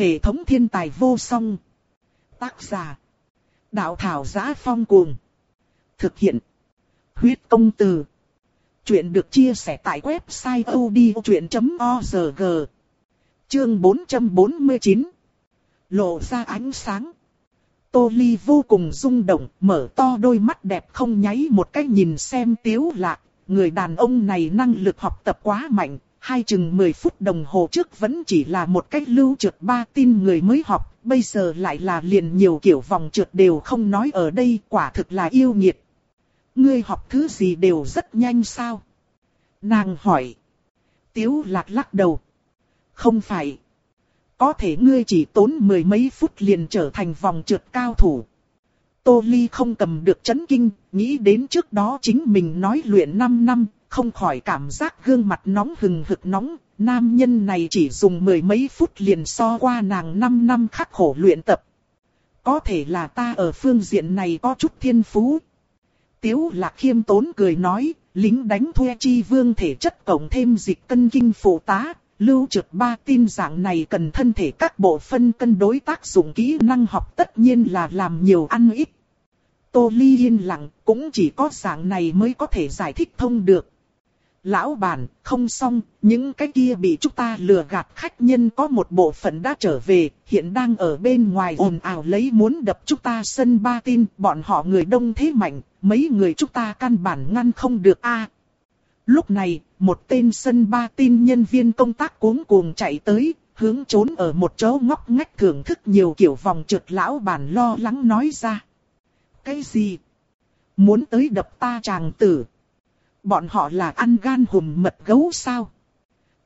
Hệ thống thiên tài vô song. Tác giả. Đạo thảo giá phong cuồng. Thực hiện. Huyết công từ. Chuyện được chia sẻ tại website odchuyện.org. Chương 449. Lộ ra ánh sáng. Tô Ly vô cùng rung động, mở to đôi mắt đẹp không nháy một cái nhìn xem tiếu lạc. Người đàn ông này năng lực học tập quá mạnh, hai chừng 10 phút đồng hồ trước vẫn chỉ là một cách lưu trượt ba tin người mới học, bây giờ lại là liền nhiều kiểu vòng trượt đều không nói ở đây, quả thực là yêu nghiệt. Ngươi học thứ gì đều rất nhanh sao? Nàng hỏi. Tiếu lạc lắc đầu. Không phải. Có thể ngươi chỉ tốn mười mấy phút liền trở thành vòng trượt cao thủ. Tô Ly không cầm được chấn kinh, nghĩ đến trước đó chính mình nói luyện 5 năm, không khỏi cảm giác gương mặt nóng hừng hực nóng. Nam nhân này chỉ dùng mười mấy phút liền so qua nàng 5 năm khắc khổ luyện tập. Có thể là ta ở phương diện này có chút thiên phú. Tiếu lạc khiêm tốn cười nói, lính đánh thuê chi vương thể chất cộng thêm dịch cân kinh phụ tá, lưu trượt ba tin dạng này cần thân thể các bộ phân cân đối tác dụng kỹ năng học tất nhiên là làm nhiều ăn ít. Tô Ly yên lặng, cũng chỉ có dạng này mới có thể giải thích thông được. Lão bản, không xong, những cái kia bị chúng ta lừa gạt khách nhân có một bộ phận đã trở về, hiện đang ở bên ngoài ồn ào lấy muốn đập chúng ta sân ba tin, bọn họ người đông thế mạnh, mấy người chúng ta căn bản ngăn không được a. Lúc này, một tên sân ba tin nhân viên công tác cuống cuồng chạy tới, hướng trốn ở một chỗ ngóc ngách thưởng thức nhiều kiểu vòng trượt lão bản lo lắng nói ra. Cái gì? Muốn tới đập ta chàng tử? Bọn họ là ăn gan hùm mật gấu sao?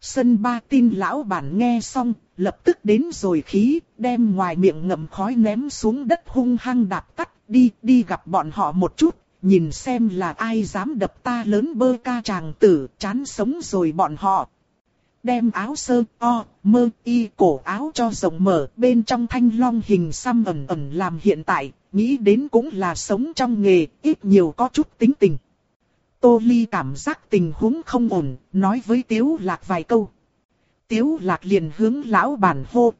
Sân ba tin lão bản nghe xong, lập tức đến rồi khí, đem ngoài miệng ngậm khói ném xuống đất hung hăng đạp tắt, đi, đi gặp bọn họ một chút, nhìn xem là ai dám đập ta lớn bơ ca chàng tử, chán sống rồi bọn họ. Đem áo sơ, o, mơ, y cổ áo cho rộng mở, bên trong thanh long hình xăm ẩn ẩn làm hiện tại, nghĩ đến cũng là sống trong nghề, ít nhiều có chút tính tình. Tô Ly cảm giác tình huống không ổn, nói với Tiếu Lạc vài câu. Tiếu Lạc liền hướng lão bản hô.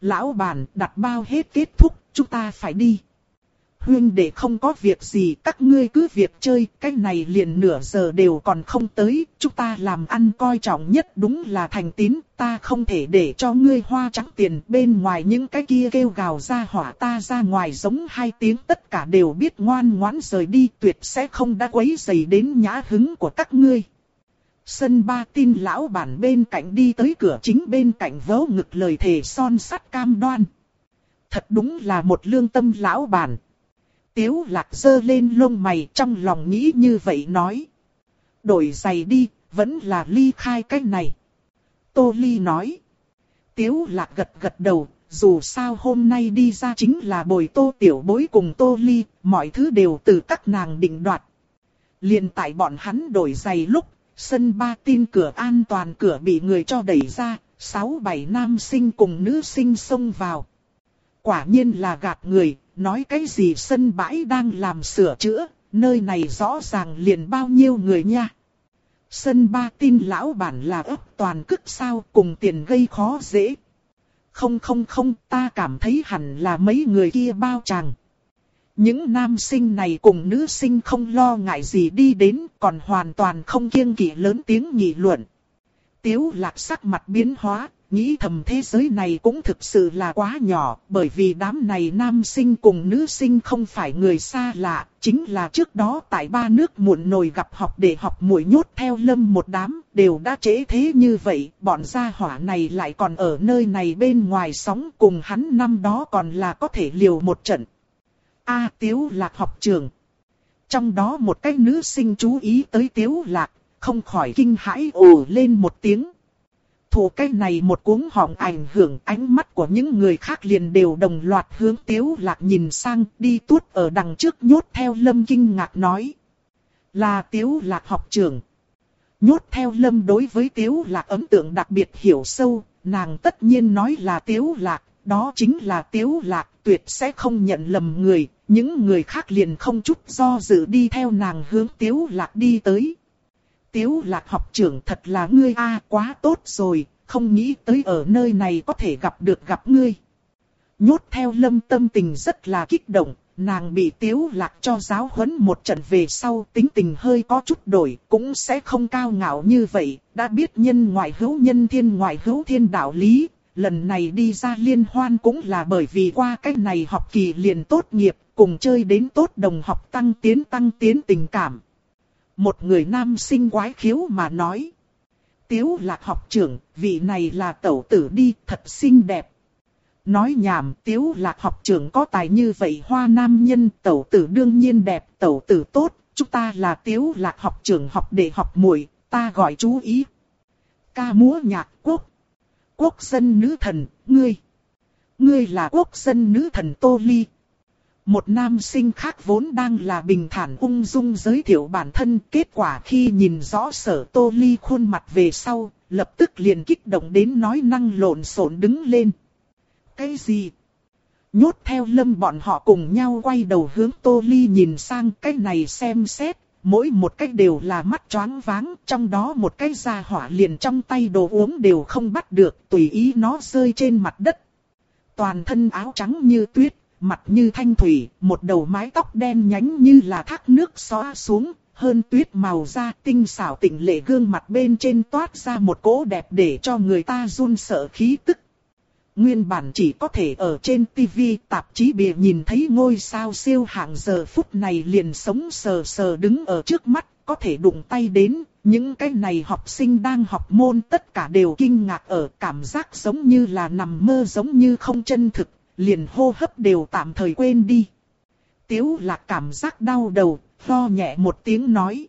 Lão bản đặt bao hết kết thúc, chúng ta phải đi huyên để không có việc gì các ngươi cứ việc chơi, cái này liền nửa giờ đều còn không tới, chúng ta làm ăn coi trọng nhất đúng là thành tín, ta không thể để cho ngươi hoa trắng tiền bên ngoài những cái kia kêu gào ra hỏa ta ra ngoài giống hai tiếng tất cả đều biết ngoan ngoãn rời đi tuyệt sẽ không đã quấy dày đến nhã hứng của các ngươi. Sân ba tin lão bản bên cạnh đi tới cửa chính bên cạnh vớ ngực lời thề son sắt cam đoan. Thật đúng là một lương tâm lão bản. Tiếu lạc dơ lên lông mày trong lòng nghĩ như vậy nói. Đổi giày đi, vẫn là ly khai cách này. Tô ly nói. Tiếu lạc gật gật đầu, dù sao hôm nay đi ra chính là bồi tô tiểu bối cùng tô ly, mọi thứ đều từ các nàng định đoạt. liền tại bọn hắn đổi giày lúc, sân ba tin cửa an toàn cửa bị người cho đẩy ra, sáu bảy nam sinh cùng nữ sinh xông vào. Quả nhiên là gạt người, nói cái gì sân bãi đang làm sửa chữa, nơi này rõ ràng liền bao nhiêu người nha. Sân ba tin lão bản là ấp toàn cức sao cùng tiền gây khó dễ. Không không không, ta cảm thấy hẳn là mấy người kia bao chàng. Những nam sinh này cùng nữ sinh không lo ngại gì đi đến, còn hoàn toàn không kiêng kỵ lớn tiếng nghị luận. Tiếu lạc sắc mặt biến hóa, nghĩ thầm thế giới này cũng thực sự là quá nhỏ, bởi vì đám này nam sinh cùng nữ sinh không phải người xa lạ, chính là trước đó tại ba nước muộn nồi gặp học để học muội nhốt theo lâm một đám, đều đã trễ thế như vậy, bọn gia hỏa này lại còn ở nơi này bên ngoài sóng cùng hắn năm đó còn là có thể liều một trận. A Tiếu Lạc học trường. Trong đó một cái nữ sinh chú ý tới Tiếu Lạc, không khỏi kinh hãi ồ lên một tiếng thụ cái này một cuống họng ảnh hưởng ánh mắt của những người khác liền đều đồng loạt hướng tiếu lạc nhìn sang đi tuốt ở đằng trước nhốt theo lâm kinh ngạc nói. Là tiếu lạc học trưởng. Nhốt theo lâm đối với tiếu lạc ấn tượng đặc biệt hiểu sâu, nàng tất nhiên nói là tiếu lạc, đó chính là tiếu lạc, tuyệt sẽ không nhận lầm người, những người khác liền không chút do dự đi theo nàng hướng tiếu lạc đi tới. Tiếu lạc học trưởng thật là ngươi a quá tốt rồi, không nghĩ tới ở nơi này có thể gặp được gặp ngươi. Nhốt theo lâm tâm tình rất là kích động, nàng bị tiếu lạc cho giáo huấn một trận về sau tính tình hơi có chút đổi, cũng sẽ không cao ngạo như vậy, đã biết nhân ngoại hữu nhân thiên ngoại hữu thiên đạo lý. Lần này đi ra liên hoan cũng là bởi vì qua cách này học kỳ liền tốt nghiệp, cùng chơi đến tốt đồng học tăng tiến tăng tiến tình cảm. Một người nam sinh quái khiếu mà nói. Tiếu lạc học trưởng, vị này là tẩu tử đi, thật xinh đẹp. Nói nhảm, tiếu lạc học trưởng có tài như vậy hoa nam nhân, tẩu tử đương nhiên đẹp, tẩu tử tốt, chúng ta là tiếu lạc học trưởng học để học muội, ta gọi chú ý. Ca múa nhạc quốc. Quốc dân nữ thần, ngươi. Ngươi là quốc dân nữ thần Tô Ly. Một nam sinh khác vốn đang là bình thản ung dung giới thiệu bản thân, kết quả khi nhìn rõ sở Tô Ly khuôn mặt về sau, lập tức liền kích động đến nói năng lộn xộn đứng lên. Cái gì? Nhốt theo lâm bọn họ cùng nhau quay đầu hướng Tô Ly nhìn sang cái này xem xét, mỗi một cái đều là mắt choáng váng, trong đó một cái ra hỏa liền trong tay đồ uống đều không bắt được, tùy ý nó rơi trên mặt đất. Toàn thân áo trắng như tuyết, mặt như thanh thủy, một đầu mái tóc đen nhánh như là thác nước xóa xuống, hơn tuyết màu da tinh xảo tịnh lệ gương mặt bên trên toát ra một cỗ đẹp để cho người ta run sợ khí tức. Nguyên bản chỉ có thể ở trên TV tạp chí bìa nhìn thấy ngôi sao siêu hạng giờ phút này liền sống sờ sờ đứng ở trước mắt, có thể đụng tay đến, những cái này học sinh đang học môn tất cả đều kinh ngạc ở cảm giác giống như là nằm mơ giống như không chân thực, liền hô hấp đều tạm thời quên đi. Tiếu là cảm giác đau đầu, lo nhẹ một tiếng nói.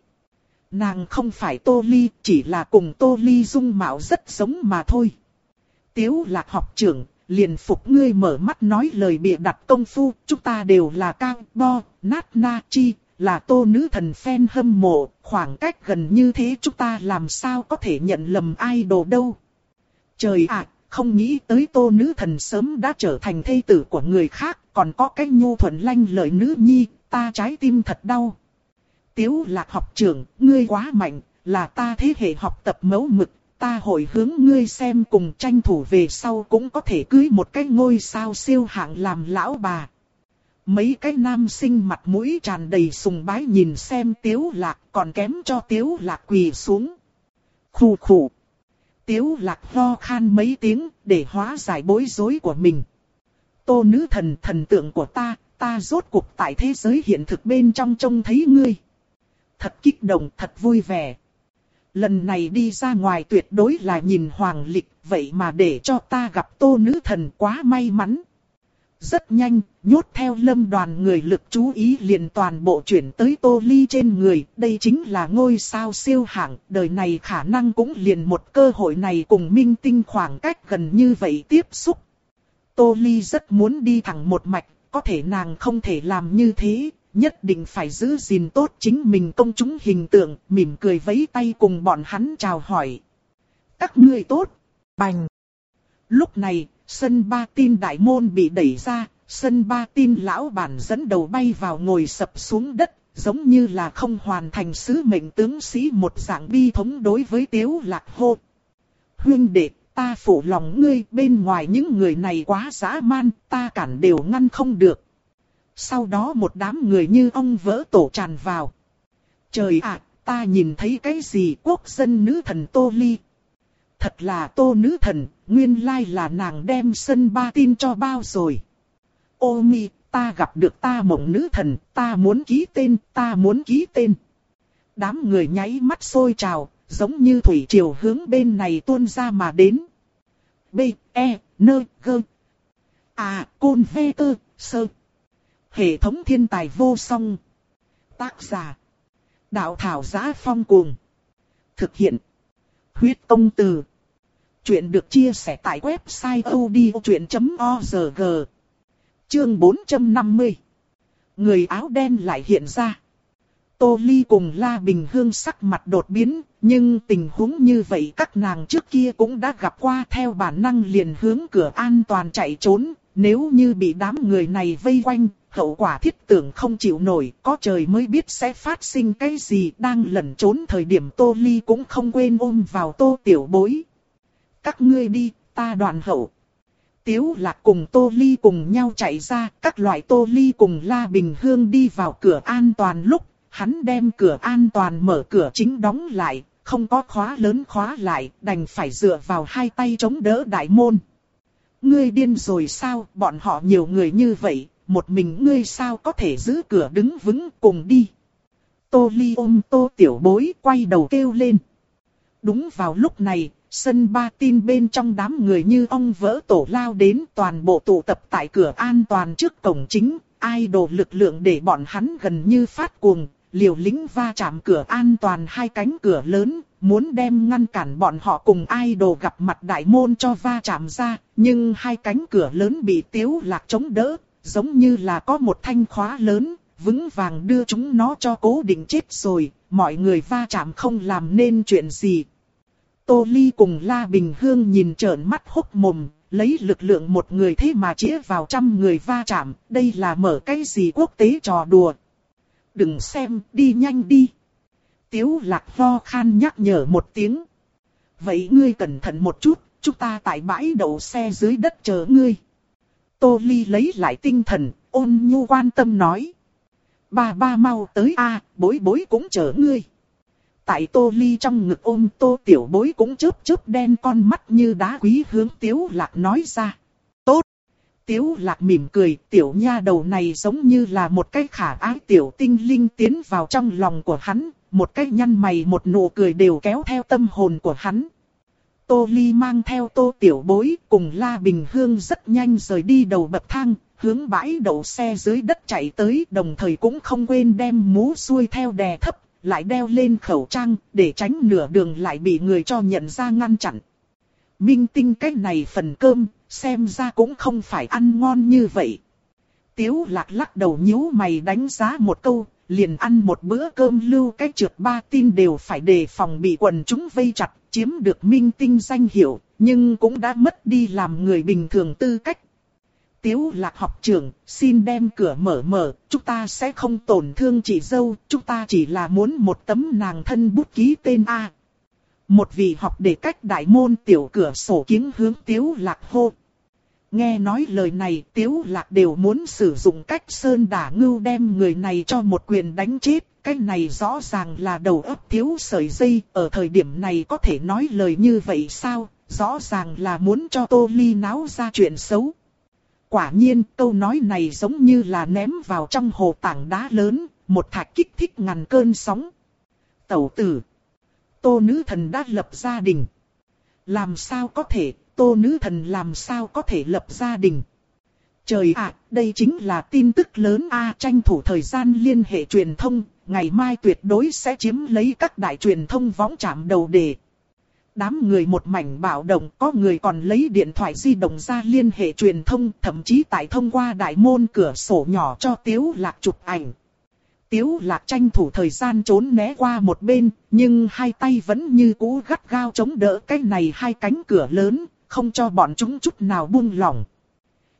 Nàng không phải Tô Ly, chỉ là cùng Tô Ly dung mạo rất giống mà thôi. Tiếu lạc học trưởng, liền phục ngươi mở mắt nói lời bịa đặt công phu, chúng ta đều là cao, bo, nát na chi, là tô nữ thần fan hâm mộ, khoảng cách gần như thế chúng ta làm sao có thể nhận lầm idol đâu. Trời ạ, không nghĩ tới tô nữ thần sớm đã trở thành thê tử của người khác, còn có cái nhu thuận lanh lợi nữ nhi, ta trái tim thật đau. Tiếu lạc học trưởng, ngươi quá mạnh, là ta thế hệ học tập mẫu mực, ta hồi hướng ngươi xem cùng tranh thủ về sau cũng có thể cưới một cái ngôi sao siêu hạng làm lão bà. Mấy cái nam sinh mặt mũi tràn đầy sùng bái nhìn xem tiếu lạc còn kém cho tiếu lạc quỳ xuống. Khủ khủ. Tiếu lạc ho khan mấy tiếng để hóa giải bối rối của mình. Tô nữ thần thần tượng của ta, ta rốt cuộc tại thế giới hiện thực bên trong trông thấy ngươi. Thật kích động, thật vui vẻ. Lần này đi ra ngoài tuyệt đối là nhìn hoàng lịch, vậy mà để cho ta gặp tô nữ thần quá may mắn. Rất nhanh, nhốt theo lâm đoàn người lực chú ý liền toàn bộ chuyển tới tô ly trên người, đây chính là ngôi sao siêu hạng, đời này khả năng cũng liền một cơ hội này cùng minh tinh khoảng cách gần như vậy tiếp xúc. Tô ly rất muốn đi thẳng một mạch, có thể nàng không thể làm như thế, nhất định phải giữ gìn tốt chính mình công chúng hình tượng, mỉm cười vẫy tay cùng bọn hắn chào hỏi. Các ngươi tốt, bành. Lúc này, sân ba tin đại môn bị đẩy ra, sân ba tin lão bản dẫn đầu bay vào ngồi sập xuống đất, giống như là không hoàn thành sứ mệnh tướng sĩ một dạng bi thống đối với tiếu lạc hô. Huyên đệ, ta phụ lòng ngươi bên ngoài những người này quá dã man, ta cản đều ngăn không được. Sau đó một đám người như ông vỡ tổ tràn vào. Trời ạ, ta nhìn thấy cái gì quốc dân nữ thần Tô Ly. Thật là Tô nữ thần, nguyên lai là nàng đem sân ba tin cho bao rồi. Ô mi, ta gặp được ta mộng nữ thần, ta muốn ký tên, ta muốn ký tên. Đám người nháy mắt sôi trào, giống như thủy triều hướng bên này tuôn ra mà đến. B, E, N, G. À, côn V, tơ, sơ. Hệ thống thiên tài vô song. Tác giả. Đạo thảo giá phong cuồng. Thực hiện. Huyết công từ. Chuyện được chia sẻ tại website odchuyện.org. Chương 450. Người áo đen lại hiện ra. Tô Ly cùng La Bình Hương sắc mặt đột biến, nhưng tình huống như vậy các nàng trước kia cũng đã gặp qua theo bản năng liền hướng cửa an toàn chạy trốn, nếu như bị đám người này vây quanh, hậu quả thiết tưởng không chịu nổi, có trời mới biết sẽ phát sinh cái gì đang lẩn trốn thời điểm Tô Ly cũng không quên ôm vào Tô Tiểu Bối các ngươi đi, ta đoàn hậu. Tiếu lạc cùng Tô Ly cùng nhau chạy ra, các loại Tô Ly cùng La Bình Hương đi vào cửa an toàn lúc, hắn đem cửa an toàn mở cửa chính đóng lại, không có khóa lớn khóa lại, đành phải dựa vào hai tay chống đỡ đại môn. Ngươi điên rồi sao, bọn họ nhiều người như vậy, một mình ngươi sao có thể giữ cửa đứng vững cùng đi. Tô Ly ôm Tô Tiểu Bối quay đầu kêu lên. Đúng vào lúc này, sân ba tin bên trong đám người như ong vỡ tổ lao đến toàn bộ tụ tập tại cửa an toàn trước cổng chính, ai đồ lực lượng để bọn hắn gần như phát cuồng, liều lính va chạm cửa an toàn hai cánh cửa lớn, muốn đem ngăn cản bọn họ cùng ai đồ gặp mặt đại môn cho va chạm ra, nhưng hai cánh cửa lớn bị tiếu lạc chống đỡ, giống như là có một thanh khóa lớn, vững vàng đưa chúng nó cho cố định chết rồi, mọi người va chạm không làm nên chuyện gì. Tô Ly cùng La Bình Hương nhìn trợn mắt hốc mồm, lấy lực lượng một người thế mà chĩa vào trăm người va chạm, đây là mở cái gì quốc tế trò đùa. Đừng xem, đi nhanh đi. Tiếu lạc ho khan nhắc nhở một tiếng. Vậy ngươi cẩn thận một chút, chúng ta tại bãi đậu xe dưới đất chờ ngươi. Tô Ly lấy lại tinh thần, ôn nhu quan tâm nói. Ba ba mau tới a, bối bối cũng chờ ngươi. Tại Tô Ly trong ngực ôm Tô Tiểu Bối cũng chớp chớp đen con mắt như đá quý hướng Tiếu Lạc nói ra. Tốt! Tiếu Lạc mỉm cười, tiểu nha đầu này giống như là một cái khả ái tiểu tinh linh tiến vào trong lòng của hắn, một cái nhăn mày một nụ cười đều kéo theo tâm hồn của hắn. Tô Ly mang theo Tô Tiểu Bối cùng La Bình Hương rất nhanh rời đi đầu bậc thang, hướng bãi đậu xe dưới đất chạy tới đồng thời cũng không quên đem mũ xuôi theo đè thấp, lại đeo lên khẩu trang để tránh nửa đường lại bị người cho nhận ra ngăn chặn. Minh tinh cái này phần cơm, xem ra cũng không phải ăn ngon như vậy. Tiếu lạc lắc đầu nhíu mày đánh giá một câu, liền ăn một bữa cơm lưu cái trượt ba tin đều phải đề phòng bị quần chúng vây chặt, chiếm được minh tinh danh hiệu, nhưng cũng đã mất đi làm người bình thường tư cách. Tiếu lạc học trưởng, xin đem cửa mở mở, chúng ta sẽ không tổn thương chị dâu, chúng ta chỉ là muốn một tấm nàng thân bút ký tên A. Một vị học để cách đại môn tiểu cửa sổ kiếng hướng tiếu lạc hô. Nghe nói lời này tiếu lạc đều muốn sử dụng cách sơn đả ngưu đem người này cho một quyền đánh chết. Cái này rõ ràng là đầu óc thiếu sợi dây, ở thời điểm này có thể nói lời như vậy sao? Rõ ràng là muốn cho Tô Ly náo ra chuyện xấu. Quả nhiên câu nói này giống như là ném vào trong hồ tảng đá lớn, một thạch kích thích ngàn cơn sóng. Tẩu tử. Tô nữ thần đã lập gia đình. Làm sao có thể, tô nữ thần làm sao có thể lập gia đình. Trời ạ, đây chính là tin tức lớn a tranh thủ thời gian liên hệ truyền thông, ngày mai tuyệt đối sẽ chiếm lấy các đại truyền thông võng chạm đầu đề. Đám người một mảnh bạo động có người còn lấy điện thoại di động ra liên hệ truyền thông thậm chí tại thông qua đại môn cửa sổ nhỏ cho Tiếu Lạc chụp ảnh. Tiếu Lạc tranh thủ thời gian trốn né qua một bên, nhưng hai tay vẫn như cũ gắt gao chống đỡ cái này hai cánh cửa lớn, không cho bọn chúng chút nào buông lỏng.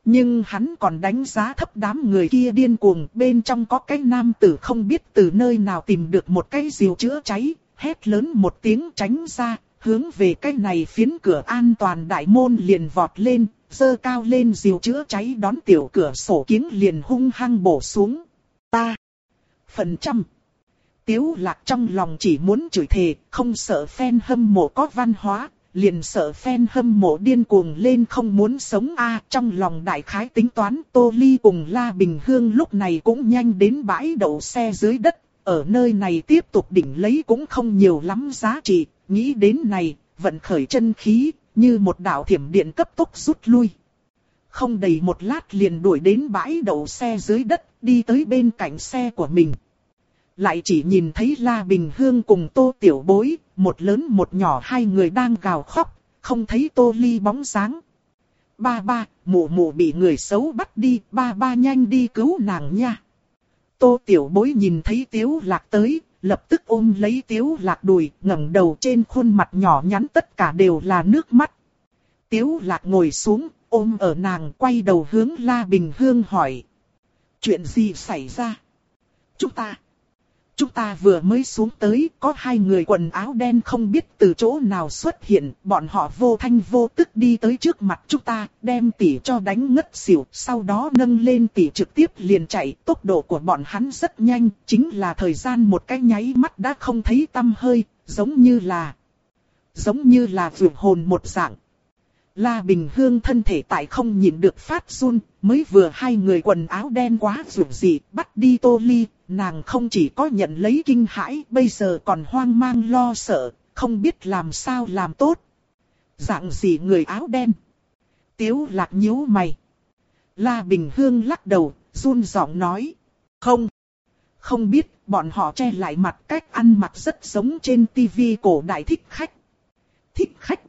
Nhưng hắn còn đánh giá thấp đám người kia điên cuồng, bên trong có cái nam tử không biết từ nơi nào tìm được một cái diều chữa cháy, hét lớn một tiếng tránh ra, hướng về cái này phiến cửa an toàn đại môn liền vọt lên, dơ cao lên diều chữa cháy đón tiểu cửa sổ kiếng liền hung hăng bổ xuống. Ta! Phần trăm! Tiếu lạc trong lòng chỉ muốn chửi thề, không sợ fan hâm mộ có văn hóa, liền sợ fan hâm mộ điên cuồng lên không muốn sống a trong lòng đại khái tính toán Tô Ly cùng La Bình Hương lúc này cũng nhanh đến bãi đậu xe dưới đất, ở nơi này tiếp tục đỉnh lấy cũng không nhiều lắm giá trị, nghĩ đến này, vận khởi chân khí, như một đạo thiểm điện cấp tốc rút lui. Không đầy một lát liền đuổi đến bãi đậu xe dưới đất, đi tới bên cạnh xe của mình. Lại chỉ nhìn thấy La Bình Hương cùng Tô Tiểu Bối, một lớn một nhỏ hai người đang gào khóc, không thấy Tô Ly bóng dáng. Ba ba, mụ mụ bị người xấu bắt đi, ba ba nhanh đi cứu nàng nha. Tô Tiểu Bối nhìn thấy Tiếu Lạc tới, lập tức ôm lấy Tiếu Lạc đùi, ngẩng đầu trên khuôn mặt nhỏ nhắn tất cả đều là nước mắt. Tiếu Lạc ngồi xuống, ôm ở nàng quay đầu hướng La Bình Hương hỏi. Chuyện gì xảy ra? Chúng ta, Chúng ta vừa mới xuống tới, có hai người quần áo đen không biết từ chỗ nào xuất hiện, bọn họ vô thanh vô tức đi tới trước mặt chúng ta, đem tỷ cho đánh ngất xỉu, sau đó nâng lên tỷ trực tiếp liền chạy, tốc độ của bọn hắn rất nhanh, chính là thời gian một cái nháy mắt đã không thấy tâm hơi, giống như là, giống như là vượt hồn một dạng. La Bình Hương thân thể tại không nhịn được phát run, mới vừa hai người quần áo đen quá rủi dị, bắt đi tô ly, nàng không chỉ có nhận lấy kinh hãi, bây giờ còn hoang mang lo sợ, không biết làm sao làm tốt. Dạng gì người áo đen? Tiếu lạc nhíu mày. La Bình Hương lắc đầu, run giọng nói. Không. Không biết, bọn họ che lại mặt cách ăn mặc rất giống trên tivi cổ đại thích khách. Thích khách.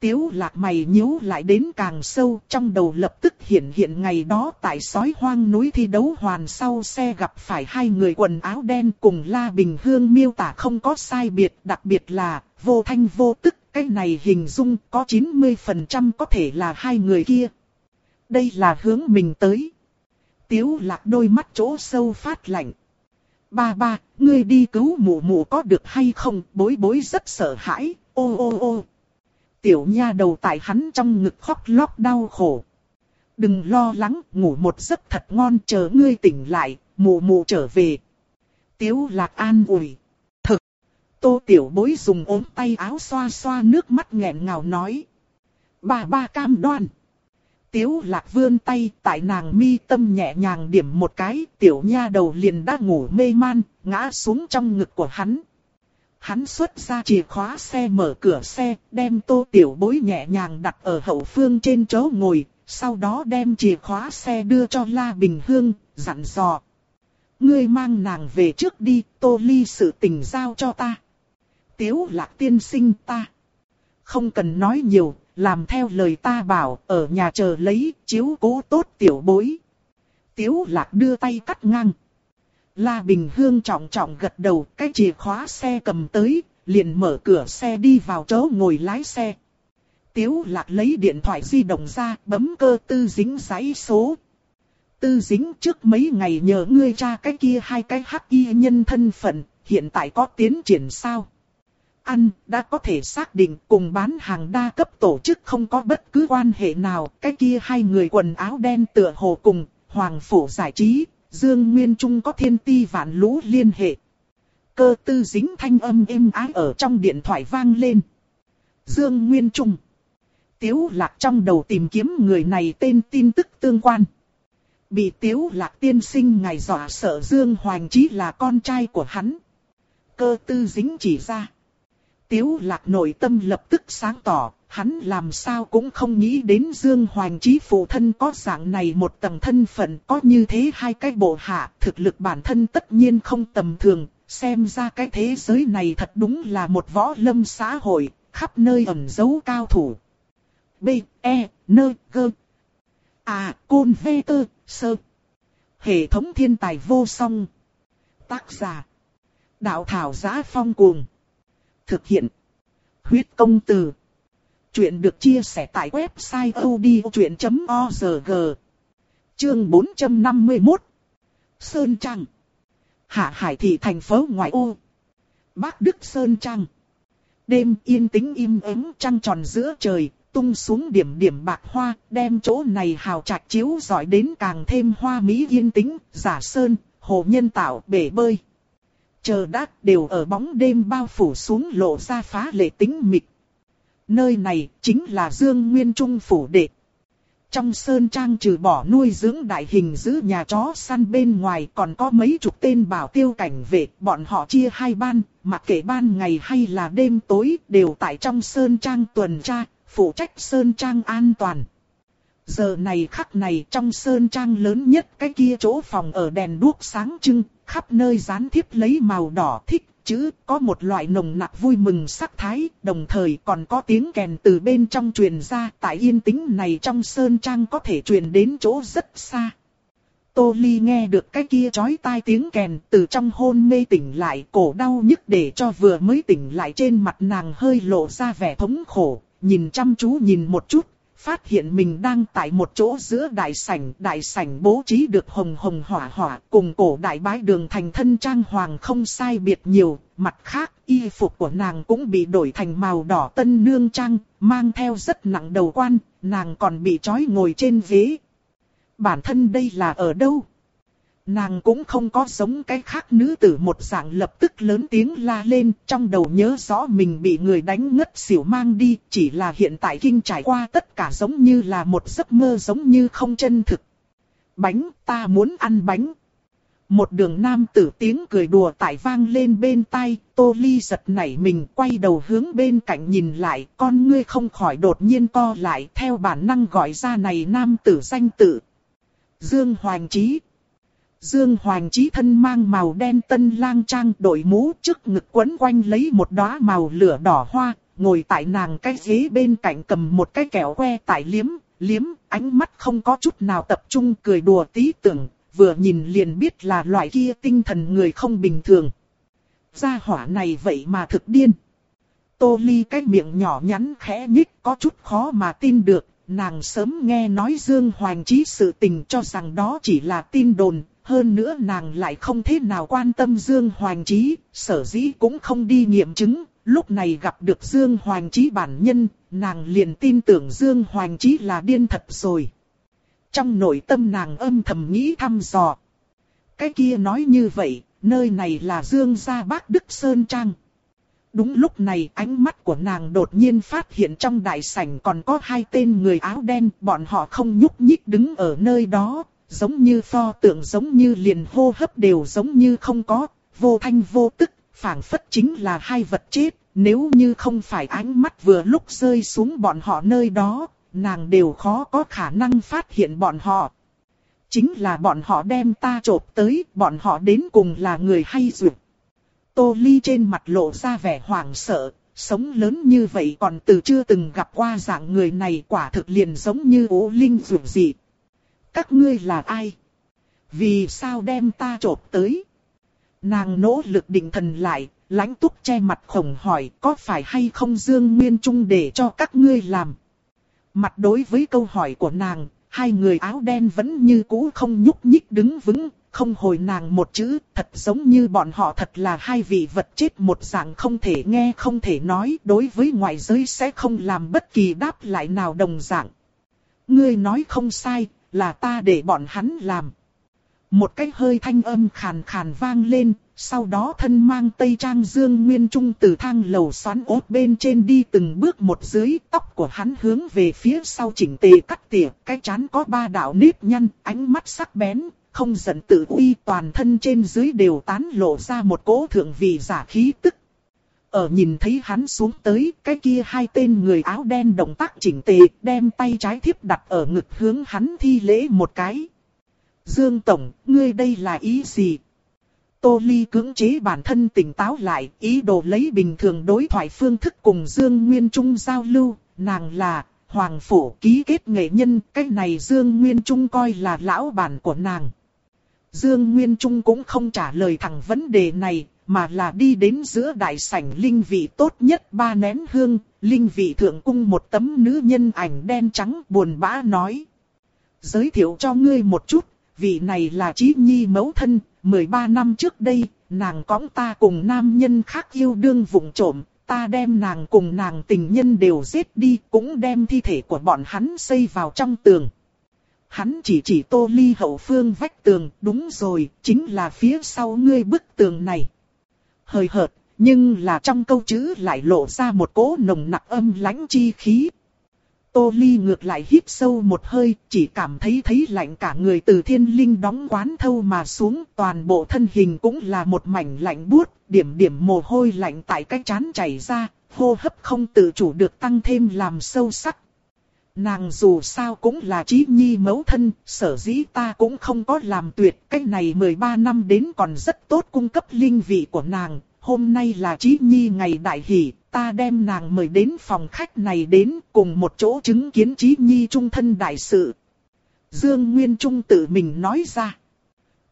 Tiếu lạc mày nhíu lại đến càng sâu trong đầu lập tức hiện hiện ngày đó tại sói hoang núi thi đấu hoàn sau xe gặp phải hai người quần áo đen cùng La Bình Hương miêu tả không có sai biệt đặc biệt là vô thanh vô tức cái này hình dung có 90% có thể là hai người kia. Đây là hướng mình tới. Tiếu lạc đôi mắt chỗ sâu phát lạnh. Ba ba, ngươi đi cứu mụ mụ có được hay không, bối bối rất sợ hãi, ô ô ô. Tiểu nha đầu tại hắn trong ngực khóc lóc đau khổ. Đừng lo lắng, ngủ một giấc thật ngon chờ ngươi tỉnh lại, mụ mụ trở về. Tiếu lạc an ủi. Thực. Tô tiểu bối dùng ốm tay áo xoa xoa nước mắt nghẹn ngào nói. Bà ba cam đoan. Tiếu lạc vươn tay tại nàng mi tâm nhẹ nhàng điểm một cái, tiểu nha đầu liền đã ngủ mê man, ngã xuống trong ngực của hắn hắn xuất ra chìa khóa xe mở cửa xe, đem tô tiểu bối nhẹ nhàng đặt ở hậu phương trên chỗ ngồi, sau đó đem chìa khóa xe đưa cho La Bình Hương, dặn dò. Ngươi mang nàng về trước đi, tô ly sự tình giao cho ta. Tiếu lạc tiên sinh ta. Không cần nói nhiều, làm theo lời ta bảo, ở nhà chờ lấy, chiếu cố tốt tiểu bối. Tiếu lạc đưa tay cắt ngang. La Bình Hương trọng trọng gật đầu, cái chìa khóa xe cầm tới, liền mở cửa xe đi vào chỗ ngồi lái xe. Tiếu lạc lấy điện thoại di động ra, bấm cơ tư dính giấy số. Tư dính trước mấy ngày nhờ ngươi tra cái kia hai cái hắc y nhân thân phận, hiện tại có tiến triển sao? Ăn, đã có thể xác định cùng bán hàng đa cấp tổ chức không có bất cứ quan hệ nào, cái kia hai người quần áo đen tựa hồ cùng, Hoàng Phủ giải trí, Dương Nguyên Trung có thiên ti vạn lũ liên hệ. Cơ tư dính thanh âm êm ái ở trong điện thoại vang lên. Dương Nguyên Trung. Tiếu lạc trong đầu tìm kiếm người này tên tin tức tương quan. Bị tiếu lạc tiên sinh ngày dọa sợ Dương Hoàng Chí là con trai của hắn. Cơ tư dính chỉ ra. Tiếu lạc nội tâm lập tức sáng tỏ, hắn làm sao cũng không nghĩ đến Dương Hoàng Chí phụ thân có dạng này một tầng thân phận có như thế hai cái bộ hạ, thực lực bản thân tất nhiên không tầm thường, xem ra cái thế giới này thật đúng là một võ lâm xã hội, khắp nơi ẩn giấu cao thủ. B, E, N, G. À, Côn V, T, Sơ. Hệ thống thiên tài vô song. Tác giả. Đạo thảo giá phong cuồng. Thực hiện. Huyết công từ. Chuyện được chia sẻ tại website odchuyện.org. Chương 451. Sơn Trăng. Hạ Hải thị thành phố ngoại ô. Bắc Đức Sơn Trăng. Đêm yên tĩnh im ắng trăng tròn giữa trời, tung xuống điểm điểm bạc hoa, đem chỗ này hào trạch chiếu giỏi đến càng thêm hoa mỹ yên tĩnh, giả sơn, hồ nhân tạo, bể bơi. Chờ đát đều ở bóng đêm bao phủ xuống lộ ra phá lệ tính mịch. Nơi này chính là Dương Nguyên Trung phủ đệ. Trong sơn trang trừ bỏ nuôi dưỡng đại hình giữ nhà chó săn bên ngoài còn có mấy chục tên bảo tiêu cảnh vệ, bọn họ chia hai ban, mặc kệ ban ngày hay là đêm tối đều tại trong sơn trang tuần tra, phụ trách sơn trang an toàn. Giờ này khắc này trong sơn trang lớn nhất cái kia chỗ phòng ở đèn đuốc sáng trưng, khắp nơi dán thiếp lấy màu đỏ thích chữ, có một loại nồng nặc vui mừng sắc thái, đồng thời còn có tiếng kèn từ bên trong truyền ra, tại yên tĩnh này trong sơn trang có thể truyền đến chỗ rất xa. Tô Ly nghe được cái kia chói tai tiếng kèn từ trong hôn mê tỉnh lại, cổ đau nhức để cho vừa mới tỉnh lại trên mặt nàng hơi lộ ra vẻ thống khổ, nhìn chăm chú nhìn một chút, phát hiện mình đang tại một chỗ giữa đại sảnh. Đại sảnh bố trí được hồng hồng hỏa hỏa, cùng cổ đại bái đường thành thân trang hoàng không sai biệt nhiều. Mặt khác, y phục của nàng cũng bị đổi thành màu đỏ tân nương trang, mang theo rất nặng đầu quan, nàng còn bị trói ngồi trên ghế. Bản thân đây là ở đâu? Nàng cũng không có giống cái khác nữ tử một dạng lập tức lớn tiếng la lên, trong đầu nhớ rõ mình bị người đánh ngất xỉu mang đi, chỉ là hiện tại kinh trải qua tất cả giống như là một giấc mơ giống như không chân thực. Bánh, ta muốn ăn bánh. Một đường nam tử tiếng cười đùa tại vang lên bên tai, tô ly giật nảy mình quay đầu hướng bên cạnh nhìn lại, con ngươi không khỏi đột nhiên co lại theo bản năng gọi ra này nam tử danh tử. Dương Hoàng Trí Dương Hoàng Chí thân mang màu đen tân lang trang đội mũ trước ngực quấn quanh lấy một đóa màu lửa đỏ hoa, ngồi tại nàng cái ghế bên cạnh cầm một cái kẹo que tại liếm, liếm, ánh mắt không có chút nào tập trung cười đùa tí tưởng, vừa nhìn liền biết là loại kia tinh thần người không bình thường. Gia hỏa này vậy mà thực điên. Tô Ly cái miệng nhỏ nhắn khẽ nhích có chút khó mà tin được, nàng sớm nghe nói Dương Hoàng Chí sự tình cho rằng đó chỉ là tin đồn, hơn nữa nàng lại không thế nào quan tâm Dương Hoàng Chí, sở dĩ cũng không đi nghiệm chứng. Lúc này gặp được Dương Hoàng Chí bản nhân, nàng liền tin tưởng Dương Hoàng Chí là điên thật rồi. Trong nội tâm nàng âm thầm nghĩ thăm dò. Cái kia nói như vậy, nơi này là Dương gia Bác Đức Sơn Trang. Đúng lúc này ánh mắt của nàng đột nhiên phát hiện trong đại sảnh còn có hai tên người áo đen, bọn họ không nhúc nhích đứng ở nơi đó, giống như pho tượng giống như liền hô hấp đều giống như không có, vô thanh vô tức, phảng phất chính là hai vật chết, nếu như không phải ánh mắt vừa lúc rơi xuống bọn họ nơi đó, nàng đều khó có khả năng phát hiện bọn họ. Chính là bọn họ đem ta trộp tới, bọn họ đến cùng là người hay duyệt. Tô Ly trên mặt lộ ra vẻ hoảng sợ, sống lớn như vậy còn từ chưa từng gặp qua dạng người này quả thực liền giống như ố linh duyệt dị. Các ngươi là ai? Vì sao đem ta trộp tới? Nàng nỗ lực định thần lại, lãnh túc che mặt khổng hỏi có phải hay không Dương Nguyên Trung để cho các ngươi làm? Mặt đối với câu hỏi của nàng, hai người áo đen vẫn như cũ không nhúc nhích đứng vững, không hồi nàng một chữ, thật giống như bọn họ thật là hai vị vật chết một dạng không thể nghe không thể nói, đối với ngoại giới sẽ không làm bất kỳ đáp lại nào đồng dạng. Ngươi nói không sai, là ta để bọn hắn làm. Một cái hơi thanh âm khàn khàn vang lên, sau đó thân mang tây trang dương nguyên trung từ thang lầu xoắn ốt bên trên đi từng bước một dưới, tóc của hắn hướng về phía sau chỉnh tề cắt tỉa, cái chán có ba đạo nếp nhăn, ánh mắt sắc bén, không giận tự uy toàn thân trên dưới đều tán lộ ra một cỗ thượng vị giả khí tức. Ở nhìn thấy hắn xuống tới, cái kia hai tên người áo đen động tác chỉnh tề, đem tay trái thiếp đặt ở ngực hướng hắn thi lễ một cái. Dương Tổng, ngươi đây là ý gì? Tô Ly cưỡng chế bản thân tỉnh táo lại, ý đồ lấy bình thường đối thoại phương thức cùng Dương Nguyên Trung giao lưu, nàng là Hoàng Phủ ký kết nghệ nhân, cái này Dương Nguyên Trung coi là lão bản của nàng. Dương Nguyên Trung cũng không trả lời thẳng vấn đề này, mà là đi đến giữa đại sảnh linh vị tốt nhất ba nén hương, linh vị thượng cung một tấm nữ nhân ảnh đen trắng buồn bã nói. Giới thiệu cho ngươi một chút, vị này là Chí Nhi mẫu thân, 13 năm trước đây, nàng cõng ta cùng nam nhân khác yêu đương vụng trộm, ta đem nàng cùng nàng tình nhân đều giết đi, cũng đem thi thể của bọn hắn xây vào trong tường. Hắn chỉ chỉ tô ly hậu phương vách tường, đúng rồi, chính là phía sau ngươi bức tường này hơi hợt, nhưng là trong câu chữ lại lộ ra một cỗ nồng nặc âm lãnh chi khí. Tô Ly ngược lại hít sâu một hơi, chỉ cảm thấy thấy lạnh cả người từ thiên linh đóng quán thâu mà xuống, toàn bộ thân hình cũng là một mảnh lạnh buốt, điểm điểm mồ hôi lạnh tại cái chán chảy ra, hô hấp không tự chủ được tăng thêm làm sâu sắc. Nàng dù sao cũng là trí nhi mẫu thân, sở dĩ ta cũng không có làm tuyệt, cách này 13 năm đến còn rất tốt cung cấp linh vị của nàng, hôm nay là trí nhi ngày đại hỷ, ta đem nàng mời đến phòng khách này đến cùng một chỗ chứng kiến trí nhi trung thân đại sự. Dương Nguyên Trung tự mình nói ra.